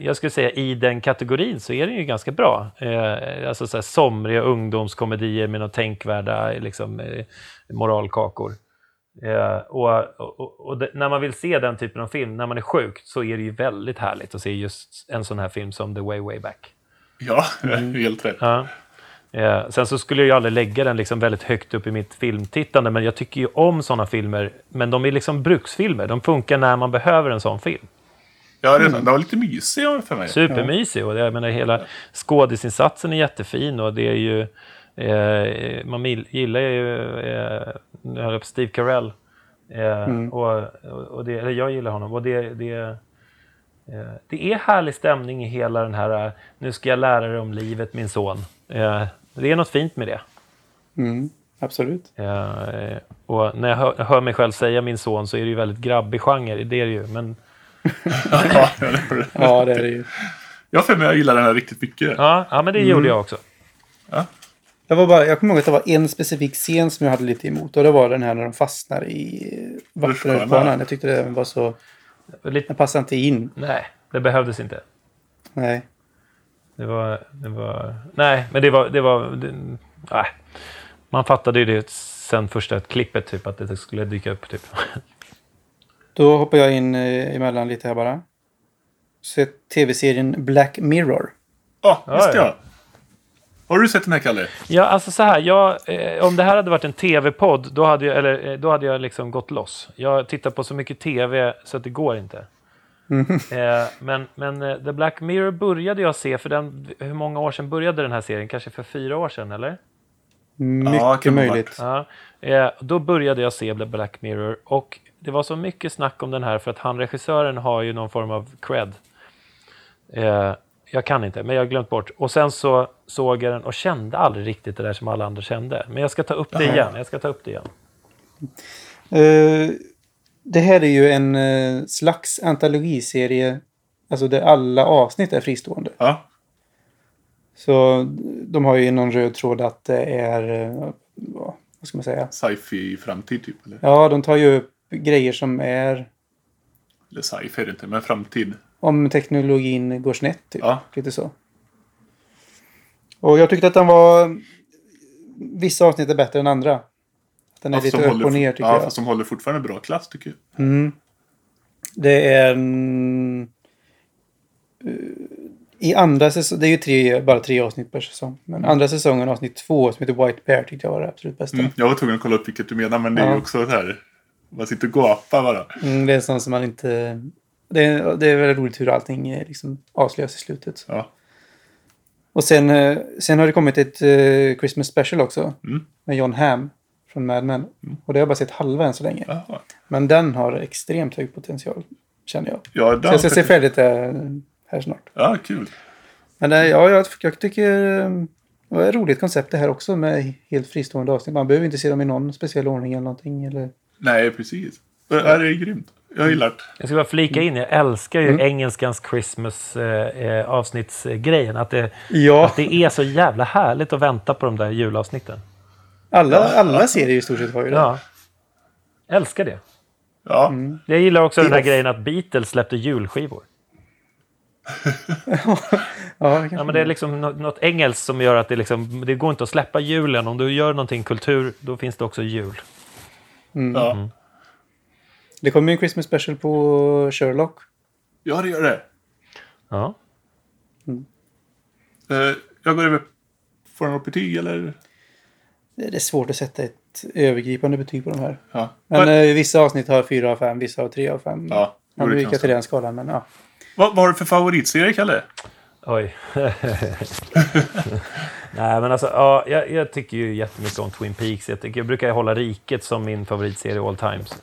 jag, skulle säga i den kategorin så är den ju ganska bra. Eh, alltså så här somriga ungdomskomedier med några tänkvärda liksom, eh, moralkakor. Eh, och och, och det, när man vill se den typen av film, när man är sjuk, så är det ju väldigt härligt att se just en sån här film som The Way Way Back. Ja, helt rätt. Ja. Eh, sen så skulle jag ju aldrig lägga den liksom väldigt högt upp i mitt filmtittande, men jag tycker ju om sådana filmer. Men de är liksom bruksfilmer. De funkar när man behöver en sån film. Ja, det, är sant. det var lite mysig för mig. Supermysig. Och det, jag menar, hela skådisinsatsen är jättefin och det är ju... Eh, man gillar ju eh, jag höll på Steve Carell. Eh, och, och det, eller jag gillar honom. Och det, det, Eh, det är härlig stämning i hela den här, eh, nu ska jag lära dig om livet min son. Eh, det är något fint med det. Mm, absolut. Eh, och när jag hör, jag hör mig själv säga min son så är det ju väldigt grabbig genre, det är det ju. Men ja, det. Ja, är det ju. Jag för mig jag gillar den här riktigt mycket. ja, ja men det gjorde jag också. Jag, var bara, jag kommer ihåg att det var en specifik scen som jag hade lite emot. Och det var den här när de fastnar i Rutschkanan. vattenrutschkanan. Jag tyckte det var så... Lite, Den passade inte in. nej, det behövdes inte. Nej. Det var, det var, nej, men det var, det var, det, nej. Man fattade ju det sen första klippet, typ, att det skulle dyka upp. Typ. Då hoppar jag in eh, emellan lite här bara. Så tv-serien Black Mirror. Ja, Ja, visst ja. ja. Har du sett den här, Kalle? Ja, alltså så här, jag, eh, om det här hade varit en tv-podd, då hade jag, eller, eh, då hade jag liksom gått loss. Jag tittar på så mycket tv så att det går inte. Eh, men men eh, The Black Mirror började jag se, för den, hur många år sedan började den här serien? Kanske för fyra år sedan, eller? Mycket det möjligt. Ja, eh, då började jag se The Black Mirror och det var så mycket snack om den här för att han regissören har ju någon form av cred. Eh, jag kan inte, men jag har glömt bort. Och sen så såg jag den och kände aldrig riktigt det där som alla andra kände. Men jag ska ta upp det Jaha. igen. Jag ska ta upp det igen. Eh, det här är ju en eh, slags antologiserie. Alltså där alla avsnitt är fristående. Ja. Så de har ju någon röd tråd att det är... vad vad ska man säga? Sci-fi framtid, typ. Eller, Ja, de tar ju upp grejer som är eller sci-fi är det inte, men framtid. om teknologin går snett. Typ. Ja. Lite så. Och jag tyckte att den var... Vissa avsnitt är bättre än andra. Att Den är Fast lite upp och ner tycker ja, jag. fast som håller fortfarande bra klass, tycker jag. Mm. Det är... mm, I andra säsongen, det är ju tre, bara tre avsnitt per säsong. Men andra säsongen, avsnitt två, som heter White Bear, tyckte jag var det absolut bästa. Mm. Jag var tvungen att kolla upp vilket du menar, men det är Ja. ju också så här... Man sitter och gapar bara. Mm, det är sånt som man inte... Det är, det är väldigt roligt hur allting eh, liksom avslöjas i slutet. Ja. Och sen, eh, sen har det kommit ett eh, Christmas special också. Mm. Med John Hamm från Mad Men. Och det har jag bara sett halva än så länge. Jaha. Men den har extremt hög potential, känner jag. Ja, Så jag ska se färdigt det här snart. Ja, kul. Men eh, ja, jag, jag tycker det var ett roligt koncept det här också med helt fristående avsnitt. Man behöver inte se dem i någon speciell ordning eller någonting. Eller... Nej, precis. Det är grymt. Jag gillar det. Jag ska bara flika in, jag älskar ju engelskans Christmas eh, eh. Att det, Ja, att det är så jävla härligt att vänta på de där julavsnitten. alla, alla serier i stort sett har ju det. Ja. Älskar det. Ja, Jag gillar också Det den här är- grejen att Beatles släppte julskivor. Ja, Ja, men det är liksom nå- något engelskt som gör att det, liksom, det går inte att släppa julen. Om du gör någonting kultur, då finns det också jul. Ja. det kommer ju en Christmas special på Sherlock. ja, det gör det. Ja. Eh, Jag går över. Får du något betyg eller? Det är svårt att sätta ett övergripande betyg på de här. Ja. Men vad, eh, vissa avsnitt har fyra av fem, vissa har tre av fem. Ja, Man brukar till den skalan, men ja. vad, vad har du för favoritserie, Kalle? Oj. Nej, men alltså, ja, jag, jag tycker ju jättemycket om Twin Peaks. Jag, tycker, jag brukar hålla Riket som min favoritserie all times.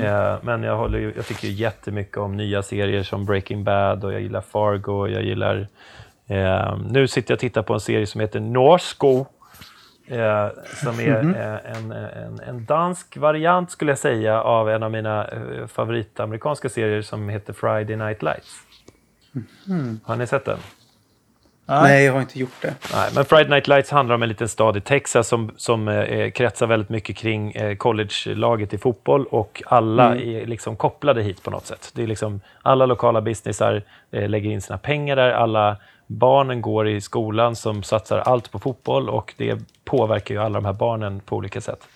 Eh, men jag, håller ju, jag tycker ju jättemycket om nya serier som Breaking Bad och jag gillar Fargo. Och jag gillar... Eh, nu sitter jag och tittar på en serie som heter Norsko. Eh, som är eh, en, en, en dansk variant, skulle jag säga, av en av mina eh, favoritamerikanska serier som heter Friday Night Lights. Har ni sett den? Nej, jag har inte gjort det. Nej, men Friday Night Lights handlar om en liten stad i Texas som, som eh, kretsar väldigt mycket kring eh, college-laget i fotboll och alla är liksom kopplade hit på något sätt. Det är liksom, alla lokala businessar eh, lägger in sina pengar där, alla barnen går i skolan som satsar allt på fotboll och det påverkar ju alla de här barnen på olika sätt.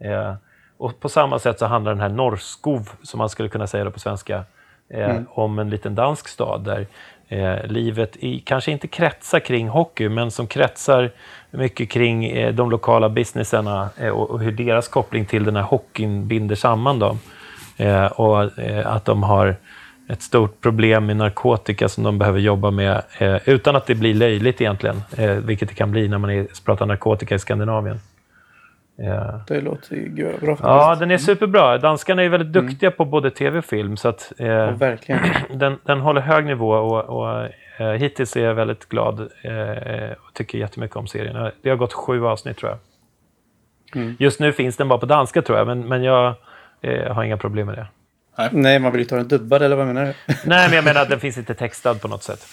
Eh, och på samma sätt så handlar den här Norrskov, som man skulle kunna säga det på svenska, eh, om en liten dansk stad där eh, livet i, kanske inte kretsar kring hockey, men som kretsar mycket kring eh, de lokala businesserna eh, och, och hur deras koppling till den här hockeyn binder samman dem. Eh, och eh, att de har ett stort problem med narkotika som de behöver jobba med eh, utan att det blir löjligt egentligen, eh, vilket det kan bli när man är, pratar narkotika i Skandinavien. Ja. Det låter ju bra faktiskt. Ja, den är superbra. Danskarna är väldigt duktiga på både tv och film. Så att, eh, Ja, verkligen. den, den håller hög nivå och, och eh, hittills är jag väldigt glad eh, och tycker jättemycket om serien. Det har gått sju avsnitt tror jag. Just nu finns den bara på danska tror jag, men, men jag eh, har inga problem med det. Nej, man vill ju ta den dubbad, eller vad menar du? Nej, men jag menar att den finns inte textad på något sätt.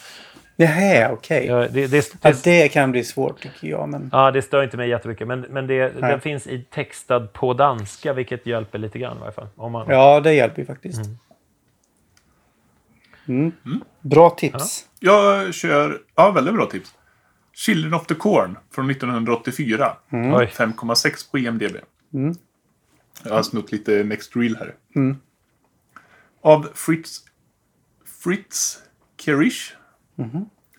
Jaha, okej. Ja, det, det, Ja, det, det kan bli svårt tycker jag, men... ja, det stör inte mig jättemycket, men, men det, den finns i textad på danska, vilket hjälper lite grann i varje fall. Om man, Ja, det hjälper ju faktiskt. Mm. Bra tips. Jag kör, ja väldigt bra tips. Children of the Corn från 1984. Oj. 5,6 på IMDB. Jag har snott lite Next Reel här. Av Fritz, Fritz Kerish.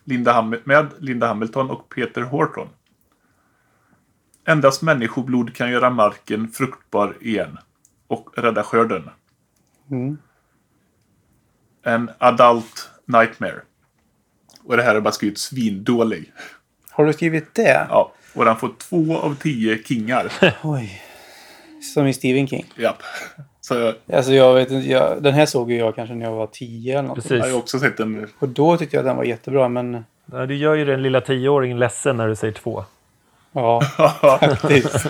Linda Ham- med Linda Hamilton och Peter Horton. Endast människoblod kan göra marken fruktbar igen. Och rädda skörden. En adult nightmare. Och det här är bara skrivit svindålig. Har du skrivit det? Ja, och den får två av tio kingar. Oj. Som i Stephen King. Japp. Så jag, Alltså jag vet inte, jag, den här såg ju jag kanske när jag var tio eller något. Precis. jag har också sett en... Och då tyckte jag att den var jättebra, men Ja, du gör ju den lilla tioåringen ledsen när du säger två. ja, faktiskt.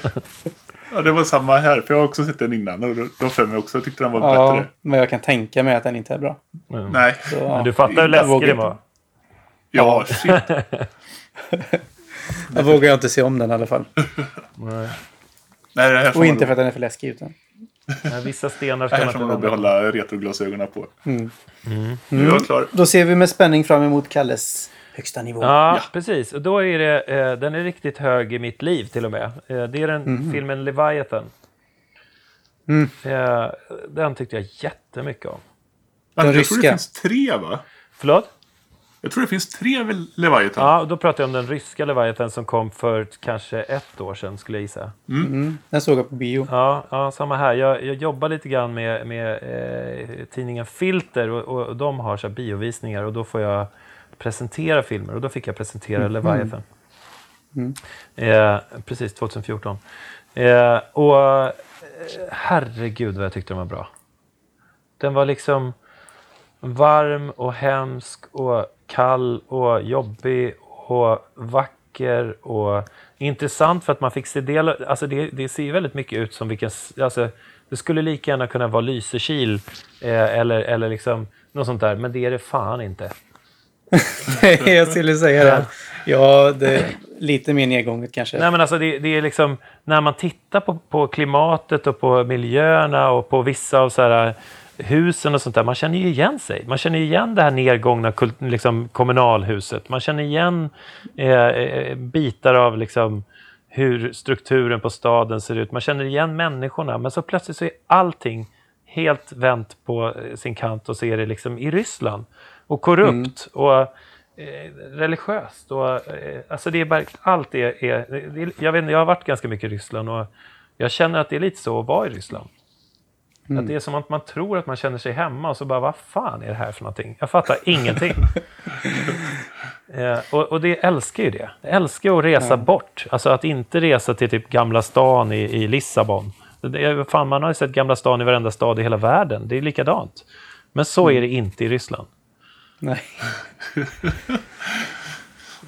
Ja, det var samma här. För jag har också sett den innan. Och då, för mig också tyckte den var Ja, bättre. men jag kan tänka mig att den inte är bra. Nej. Så, Men du fattar hur Jag läskig den var? Ja, shit. Jag vågar inte se om den i alla fall. Nej. Nej, det här får Och inte för att den är för läskig. Utan. Nej, Vissa stenar ska man inte man nog behålla retroglasögonen på. Mm. Nu är jag klar. Då ser vi med spänning fram emot Kalles högsta nivå. Ja, Ja. precis. Och då är det, eh, den är riktigt hög i mitt liv till och med. Eh, det är den Mhm. filmen Leviathan. Mm. Eh, den tyckte jag jättemycket om. Men jag tror ryska. det finns tre, va? Förlåt? Jag tror det finns tre Leviathan. Ja, då pratar jag om den ryska Leviathan som kom för kanske ett år sedan skulle jag gissa. Den såg jag på bio. Ja, ja samma här. Jag, jag jobbar lite grann med, med eh, tidningen Filter och, och de har så här biovisningar och då får jag presentera filmer och då fick jag presentera Leviathan. Eh, precis, 2014. Eh, och eh, herregud vad jag tyckte den var bra. Den var liksom varm och hemsk och kall och jobbig och vacker och intressant för att man fick se del Alltså det, det ser ju väldigt mycket ut som vilken... Alltså, det skulle lika gärna kunna vara Lysekil eh, eller, eller liksom något sånt där, men det är det fan inte. jag skulle säga det. Ja, det är lite mer nedgånget kanske. Nej men alltså det, det är liksom, när man tittar på, på klimatet och på miljöerna och på vissa av så här husen och sånt där, man känner ju igen sig. Man känner igen det här nedgångna liksom, kommunalhuset. Man känner igen eh, eh, bitar av liksom, hur strukturen på staden ser ut. Man känner igen människorna, men så plötsligt så är allting helt vänt på eh, sin kant och så är det liksom i Ryssland. Och korrupt och eh, religiöst. Och, eh, alltså det är bara, allt är, är. Jag, vet, jag har varit ganska mycket i Ryssland och jag känner att det är lite så att vara i Ryssland. Att det är som att man tror att man känner sig hemma och så bara, vad fan är det här för någonting? Jag fattar ingenting. eh, och, och det älskar ju det. Jag älskar att resa bort. Alltså att inte resa till typ Gamla stan i, i Lissabon. Det fan, man har ju sett Gamla stan i varenda stad i hela världen. Det är likadant. Men så är det inte i Ryssland. Nej.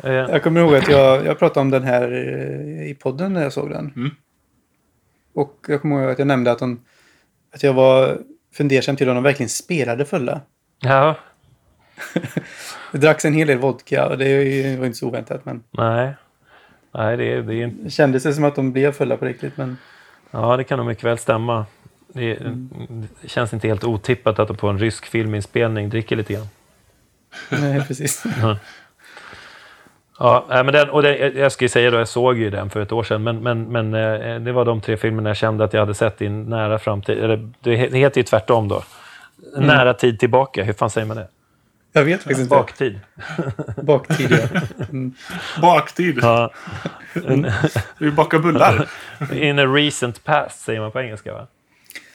Eh, Jag kommer ihåg att jag, jag pratade om den här eh, i podden när jag såg den. Mm. Och jag kommer ihåg att jag nämnde att, de, att jag var fundersam till om de verkligen spelade fulla. ja, Det dracks en hel del vodka och det var inte så oväntat. Men nej. Nej, det, är- det, det kändes det som att de blev fulla på riktigt. Men ja, det kan nog mycket väl stämma. Det, det känns inte helt otippat att de på en rysk filminspelning dricker lite grann. nej, precis. Ja, men den, och det, jag- ska ju säga då, jag såg ju den för ett år sedan, men, men, men eh, det var de tre filmerna jag kände att jag hade sett i en nära framtid. Eller, det he- det heter ju tvärtom då. Nära tid tillbaka, hur fan säger man det? Jag vet faktiskt inte. Baktid. Baktid, ja. Baktid. Ja, Vi bakar bullar. in a recent past säger man på engelska va?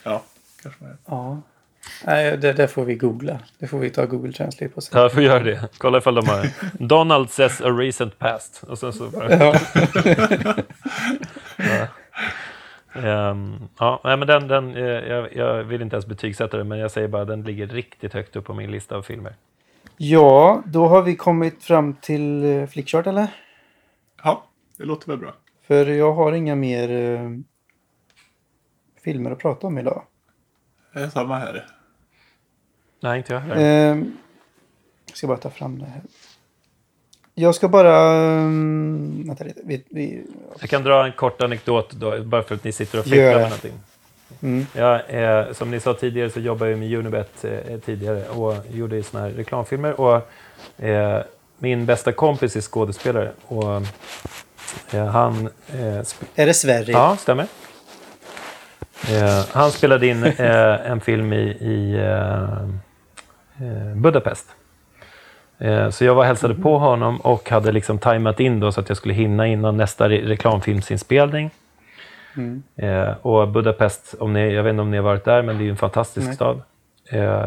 Ja, kanske man ja. Nej, det, det får vi googla. Det får vi ta Google Translate på sen. Ja, jag får göra det. Kolla ifall de har... Donald says a recent past. Och sen så bara... Ja. Ehm, ja, nej, men den, den, eh, jag, jag vill inte ens betygsätta den, men jag säger bara att den ligger riktigt högt upp på min lista av filmer. Ja, då har vi kommit fram till eh, flickchart eller? Ja, det låter väl bra. För jag har inga mer eh, filmer att prata om idag. Det är samma här. Nej, inte jag heller. Eh, jag ska bara ta fram det här. Jag ska bara... Um, vänta lite. Vi, vi, Jag kan dra en kort anekdot då, bara för att ni sitter och det. med någonting. Mm. Jag, eh, som ni sa tidigare så jobbade jag med Unibet eh, tidigare och gjorde såna här reklamfilmer. Och, eh, min bästa kompis är skådespelare och eh, han... Eh, är det Sverige? ja, stämmer. Eh, han spelade in en film i, i Budapest. Eh, Så jag var och hälsade på honom och hade liksom tajmat in då så att jag skulle hinna innan nästa re- reklamfilmsinspelning. Mm. Eh, och Budapest, om ni, jag vet inte om ni har varit där, men det är ju en fantastisk Nej. stad. Eh,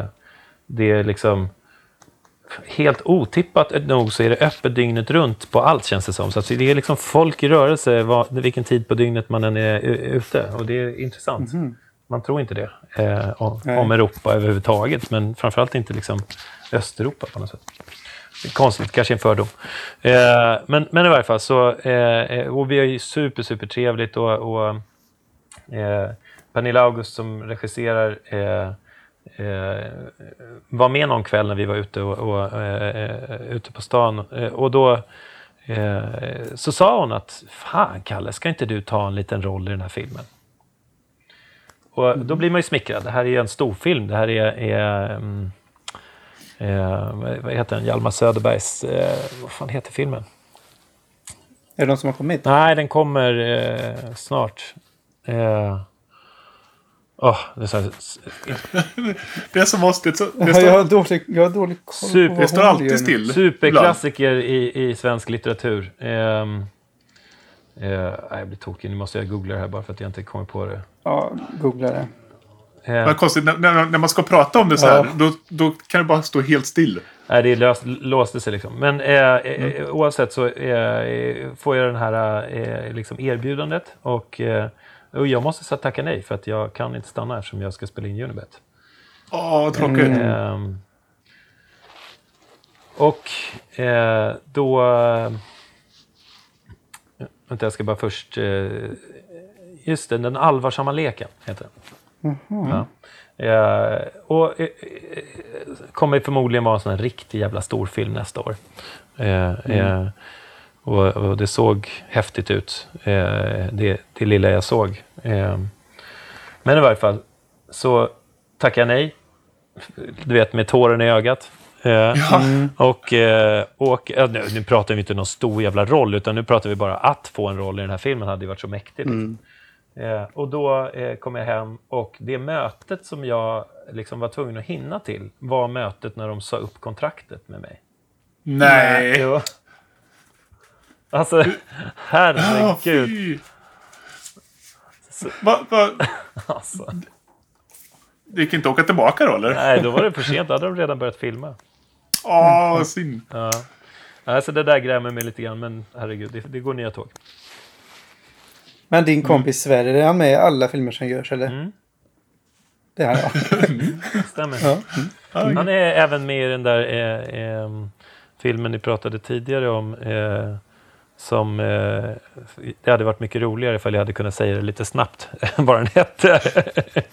det är liksom helt otippat nog så är det öppet dygnet runt på allt känns det som. Så det är liksom folk i rörelse vilken tid på dygnet man än är ute. Och det är intressant. Man tror inte det eh, om, om Europa överhuvudtaget, men framförallt inte liksom Östeuropa på något sätt. Konstigt, kanske en fördom. Eh, men, men i varje fall så, eh, eh, och vi har ju super, super trevligt och, och eh, Pernilla August som regisserar eh, var med någon kväll när vi var ute, och, och, ute på stan. Och då så sa hon att Fan Kalle, ska inte du ta en liten roll i den här filmen? Och då blir man ju smickrad. Det här är ju en stor film. Det här är, är mm, eh, vad heter den? Hjalmar Söderbergs... Eh, vad fan heter filmen? Är det de som har kommit? Nej, den kommer eh, snart. Eh, åh, det är så här, Det är så- det, Ja, står, jag, har dålig, jag har dålig koll Super- på det står alltid still. Superklassiker i, i svensk litteratur. Eh, nej, jag blir tokig. Nu måste jag googla det här bara för att jag inte kommer på det. Ja, googla det. Eh, Vad konstigt, när, när, när man ska prata om det så här, Ja. då, då kan det bara stå helt still. nej, det löst, låste sig liksom. Men eh, eh, oavsett så eh, får jag den här eh, liksom erbjudandet. Och, eh, och jag måste så tacka nej för att jag kan inte stanna eftersom jag ska spela in Unibet. Åh, vad tråkigt. Mm. Ehm, och eh, då... Vänta, jag ska bara först... Just det, Den allvarsamma leken heter den. Ja. Eh, och eh, eh, kommer förmodligen vara en sån riktig jävla stor film nästa år. Eh, eh, och, och det såg häftigt ut, det, det lilla jag såg. Men i varje fall så tackade jag nej du vet, med tåren i ögat. Och, eh, och ja, nu, nu pratar vi inte om någon stor jävla roll, utan nu pratar vi bara att få en roll i den här filmen hade ju varit så mäktigt. Liksom. Eh, och då eh, kom jag hem och det mötet som jag liksom var tvungen att hinna till var mötet när de sa upp kontraktet med mig. Nej. Jo. Alltså, herregud. fy. Va, va, Alltså. det gick inte att åka tillbaka då, eller? Nej, då var det för sent. Då hade de redan börjat filma. Åh, vad synd. Ja. Alltså, det där grämer mig lite grann, men herregud, det, det går nya tåg. Men din kompis Sverre, är han med i alla filmer som görs eller? Mm. Det är han ja. Stämmer. ja. Han är även med i den där eh, eh, filmen ni pratade tidigare om. Eh, som eh, Det hade varit mycket roligare ifall jag hade kunnat säga det lite snabbt vad den hette.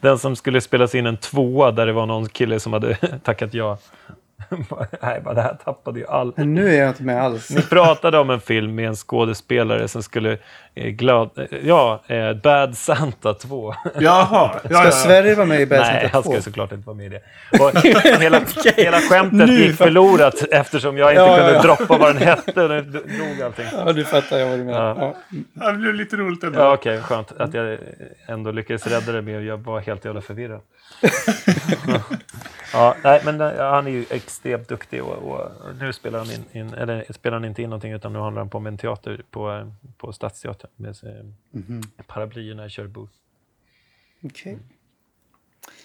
den som skulle spelas in en tvåa där det var någon kille som hade tackat ja. Nej, bara det här tappade ju all... Men nu är jag inte med alls. Ni pratade om en film med en skådespelare som skulle... Eh, glad, eh, ja, eh, Bad Santa 2. Jaha. Ja, Ska ja, ja. Sverige vara med i Bad Nej, Santa han 2? ska såklart inte vara med i det. Och hela, hela skämtet Nu gick förlorat eftersom jag inte Ja, kunde ja. droppa vad den hette. och Nu drog allting. Ja, du fattar jag vad du menar. Ja. Ja. Det blev lite roligt ändå. Ja, okej, skönt att jag ändå lyckades rädda det med jag var helt jävla förvirrad. Ja, nej, men eh, han är ju extremt duktig och, och nu spelar han, in, in, eller spelar han inte in någonting utan nu håller han på med en teater på, eh, på Stadsteatern med eh, paraplyerna i Körbo. Okej.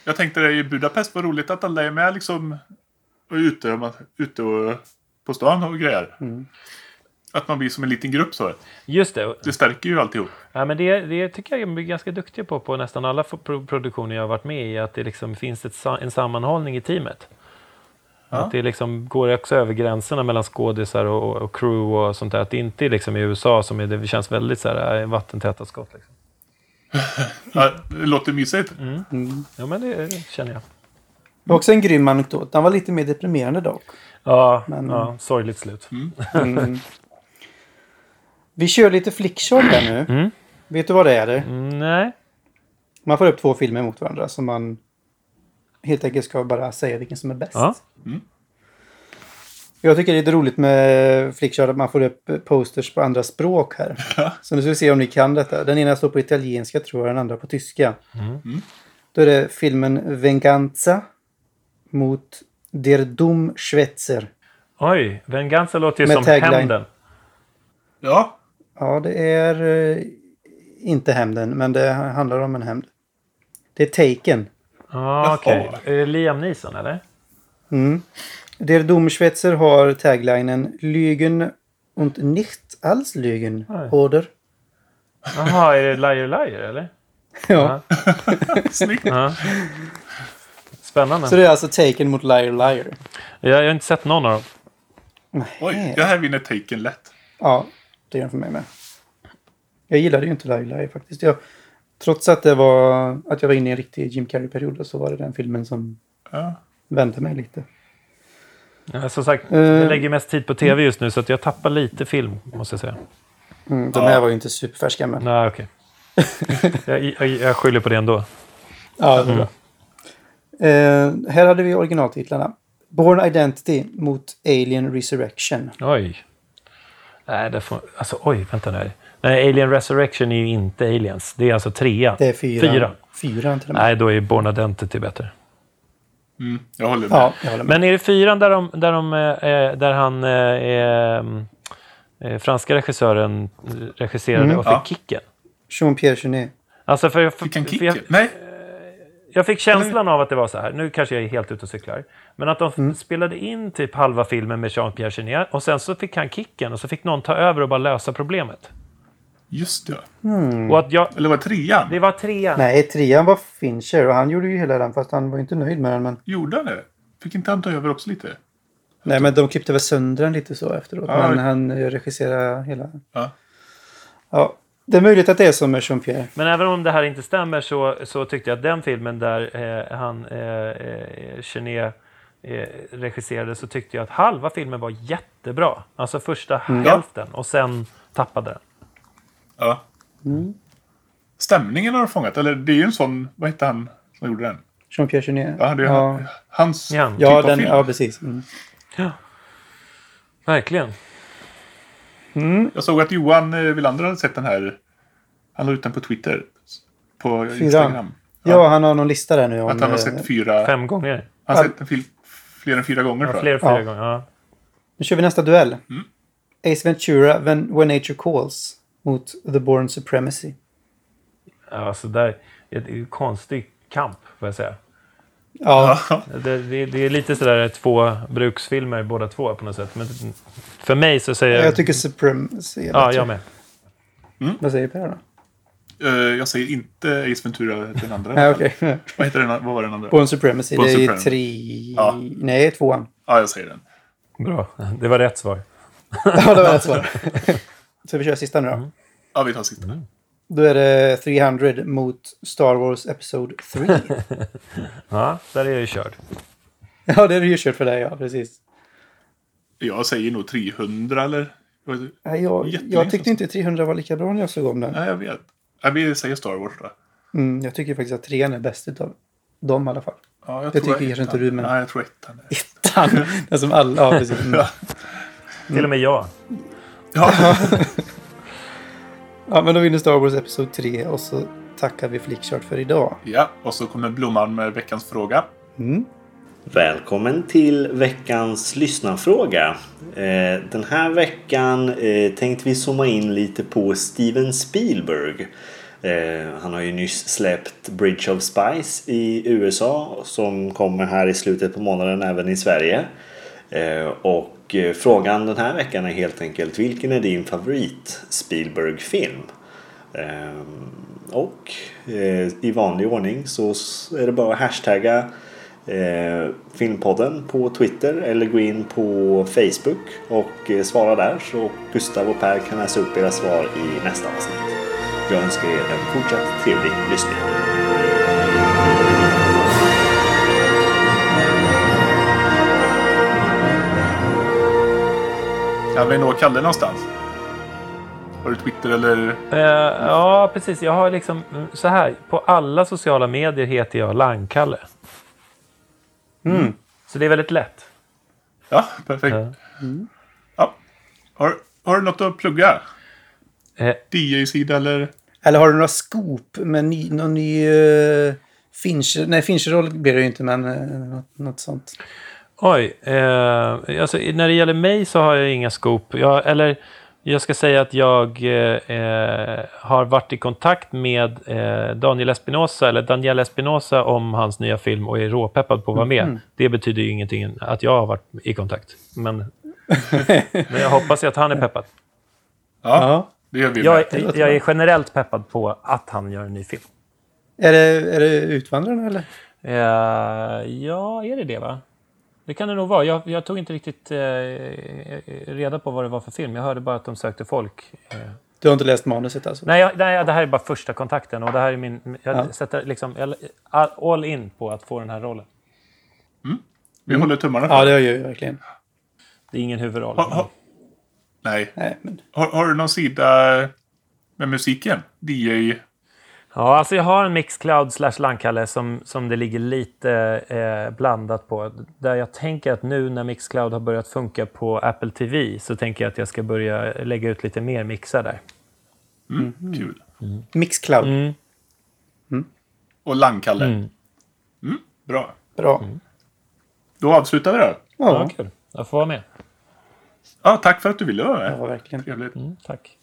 Jag tänkte det i Budapest var roligt att alla är med liksom. Och ute, ute och, på stan och grejer. Att man blir som en liten grupp så. Just det. Det stärker ju alltihop. Ja, men det, det tycker jag är ganska duktiga på, på nästan alla produktioner jag har varit med i. Att det liksom finns ett, en sammanhållning i teamet. Att det liksom går också över gränserna mellan skådisar och, och, och crew och sånt där. Att det inte är liksom i USA som är, det känns väldigt så här, äh, vattentäta skott. Liksom. Ja, det låter mysigt. Ja, men det, det känner jag. Det var också en grym anekdot. Den var lite mer deprimerande dock. Ja, Men- ja sorgligt slut. Mm. Vi kör lite flickshot här nu. Mm. Vet du vad det är? eller? Mm, nej. Man får upp två filmer mot varandra som man helt enkelt ska bara säga vilken som är bäst. Ja. Jag tycker det är lite roligt med flickshot att man får upp posters på andra språk här. Så nu ska vi se om ni kan detta. Den ena står på italienska tror jag, den andra på tyska. Då är det filmen Venganza mot Der Dum Schweizer. Oj, Venganza låter ju Med som tagline. hämnden. Ja, Ja, det är eh, inte hämnden, men det handlar om en hämnd. Det är Taken. Ja, okej. Är det Liam Neeson, eller? Mm. Der Domschwätzer har taglinen Lügen und nicht als Lügen. Nej. Oder? Jaha, är det Liar Liar, eller? Ja. snyggt. Ja. Spännande. Så det är alltså Taken mot Liar Liar. Jag, jag har inte sett någon av dem. Oj, det här vinner Taken lätt. Ja, det gör den för mig med. Jag gillade ju inte Liar Liar faktiskt. Jag, trots att, det var, att jag var inne i en riktig Jim Carrey-period så var det den filmen som Ja. vände mig lite. Ja, som sagt, Eh. jag lägger mest tid på tv just nu så att jag tappar lite film, måste jag säga. Mm, de här var ju inte superfärska men... Nej, okej. jag, jag, jag skyller på det ändå. Ja, det är bra. Eh, här hade vi originaltitlarna. Born Identity mot Alien Resurrection. Oj. Nej, det får... Alltså, oj, vänta nu. Nej, Alien Resurrection är ju inte Aliens. Det är alltså trea. Det är fyra. Fyra. Fyran till och med. Nej, då är Born Identity bättre. Mm, jag håller med. Ja, jag håller med. Men är det fyran där, de, där, de, eh, där han, eh, eh, franska regissören, regisserade Mm. och fick Ja. kicken? Jean-Pierre Jeunet. Alltså för, för, Fick han för kicken? jag, Nej, jag fick känslan av att det var så här. Nu kanske jag är helt ute och cyklar. Men att de Mm. spelade in typ halva filmen med Jean-Pierre Jeunet och sen så fick han kicken och så fick någon ta över och bara lösa problemet. just det. Och att jag, Eller var det trean? det var trean. Nej, trean var Fincher och han gjorde ju hela den fast han var inte nöjd med den. Men... Gjorde han det? Fick inte han ta över också lite? Nej, men de klippte väl sönder den lite så efteråt. Ja. Men han regisserade hela... Ja. Ja, det är möjligt att det är som med Jean-Pierre. Men även om det här inte stämmer så, så tyckte jag att den filmen där eh, han, eh, eh, Genet, eh, regisserade så tyckte jag att halva filmen var jättebra. Alltså första Mm. hälften och sen tappade den. Ja. Stämningen har de fångat. Eller det är ju en sån... Vad hette han som gjorde den? Jean-Pierre Jeunet. Ja, det är ja. hans Ja. typ Ja, av den, film. ja, precis. Mm. Verkligen. Jag såg att Johan eh, Wilander hade sett den här. Han la ut den på Twitter. På Fyra. Instagram. Ja, han har någon lista där nu om... Att han har eh, sett fyra... Fem gånger. Han har sett en film fler än fyra gånger Ja, fler jag. fyra Ja. gånger. Ja. Nu kör vi nästa duell. Mm. Ace Ventura, When, When Nature Calls mot The Born Supremacy. Ja, Alltså där, det är en konstig kamp, får jag säga. Ja, Det, det, det är lite sådär två bruksfilmer båda två på något sätt. Men för mig så säger jag... jag tycker Supremacy är ja, jag med. Vad säger Per då? Eh, jag säger inte Ace Ventura, den andra. Nej, okej. Vad, heter den, vad var den andra? Born Supremacy, Born det är tre... Ja. Nej, tvåan. Ja, jag säger den. Bra. Det var rätt svar. Ja, det var rätt svar. Så vi kör sista nu då. Mm. Ja, vi tar sista. Då är det 300 mot Star Wars Episode 3. Ja, där är jag ju körd. ja, det är ju kört för dig, ja. Precis. Jag säger nog 300 eller? Nej, jag, jag tyckte inte 300 var lika bra när jag såg om den. Nej, jag vet. Ja, vi säger Star Wars då. Mm, jag tycker faktiskt att trean är bäst utav dem i alla fall. Ja, jag Det tror tycker kanske inte du, men- Nej, jag tror ettan. är- Ettan! Den som alla... Ja, precis. Mm. Till och med jag. Ja, Ja, men då vinner Star Wars Episode 3 och så tackar vi Flickchart för idag. ja, och så kommer Blomman med veckans fråga. Mm. Välkommen till veckans lyssnarfråga. Eh, Den här veckan eh, tänkte vi zooma in lite på Steven Spielberg. Eh, Han har ju nyss släppt Bridge of Spies i USA som kommer här i slutet på månaden även i Sverige. Och och eh, frågan den här veckan är helt enkelt vilken är din favorit Spielberg-film? Ehm, och eh, i vanlig ordning så är det bara att hashtagga eh, Filmpodden på Twitter eller gå in på Facebook och svara där så Gustav och Per kan läsa upp era svar i nästa avsnitt. Jag önskar er en fortsatt trevlig lyssning. Jag vet inte var Kalle någonstans. Har du Twitter eller? Eh, ja, precis. Jag har liksom mm, så här. På alla sociala medier heter jag Langkalle. Så det är väldigt lätt. Ja, perfekt. Ja. Ja. Har, har du något att plugga? Eh, DJ-sida eller? Eller har du några scoop med ny, någon ny uh, Fincher? Nej, Fincher-roll blir det ju inte, men uh, något, något sånt. Oj, eh, alltså, när det gäller mig så har jag inga scoop. Jag, eller jag ska säga att jag eh, eh, har varit i kontakt med eh, Daniel Espinosa, eller Daniel Espinosa om hans nya film och är råpeppad på att vara med. Det betyder ju ingenting att jag har varit i kontakt. Men, men jag hoppas att han är peppad. Ja, Ja. det gör vi Jag, med. är- jag är generellt peppad på att han gör en ny film. Är det, är det Utvandrarna eller? Eh, ja, är det det va? Det kan det nog vara. Jag, jag tog inte riktigt eh, reda på vad det var för film. Jag hörde bara att de sökte folk. Eh, Du har inte läst manuset alltså? nej, jag, nej, det här är bara första kontakten och det här är min... Jag Ja. sätter liksom jag, all in på att få den här rollen. Vi håller tummarna för Ja, det. gör jag ju verkligen. Det är ingen huvudroll. Ha, ha, nej. Nej, men... Har, har du någon sida med musiken? DJ? Ja, alltså jag har en Mixcloud slash Landkalle som, som det ligger lite eh, blandat på. Där jag tänker att nu när Mixcloud har börjat funka på Apple TV så tänker jag att jag ska börja lägga ut lite mer mixar där. Mm, Kul. Mixcloud. Mm. Och Langkalle. Mm. Mm, bra. Bra. Då avslutar vi då. Ja, Ja, kul. Jag får vara med. Ja, tack för att du ville vara med. ja, verkligen. Trevligt. Mm, tack.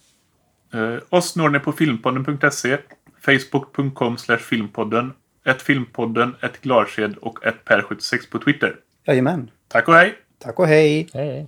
Eh, oss når ni på filmpodden.se, facebook.com slash filmpodden, ett filmpodden, ett glarsked och ett per76 på Twitter. Jajamän. Tack och hej! Tack och. Hej, hej.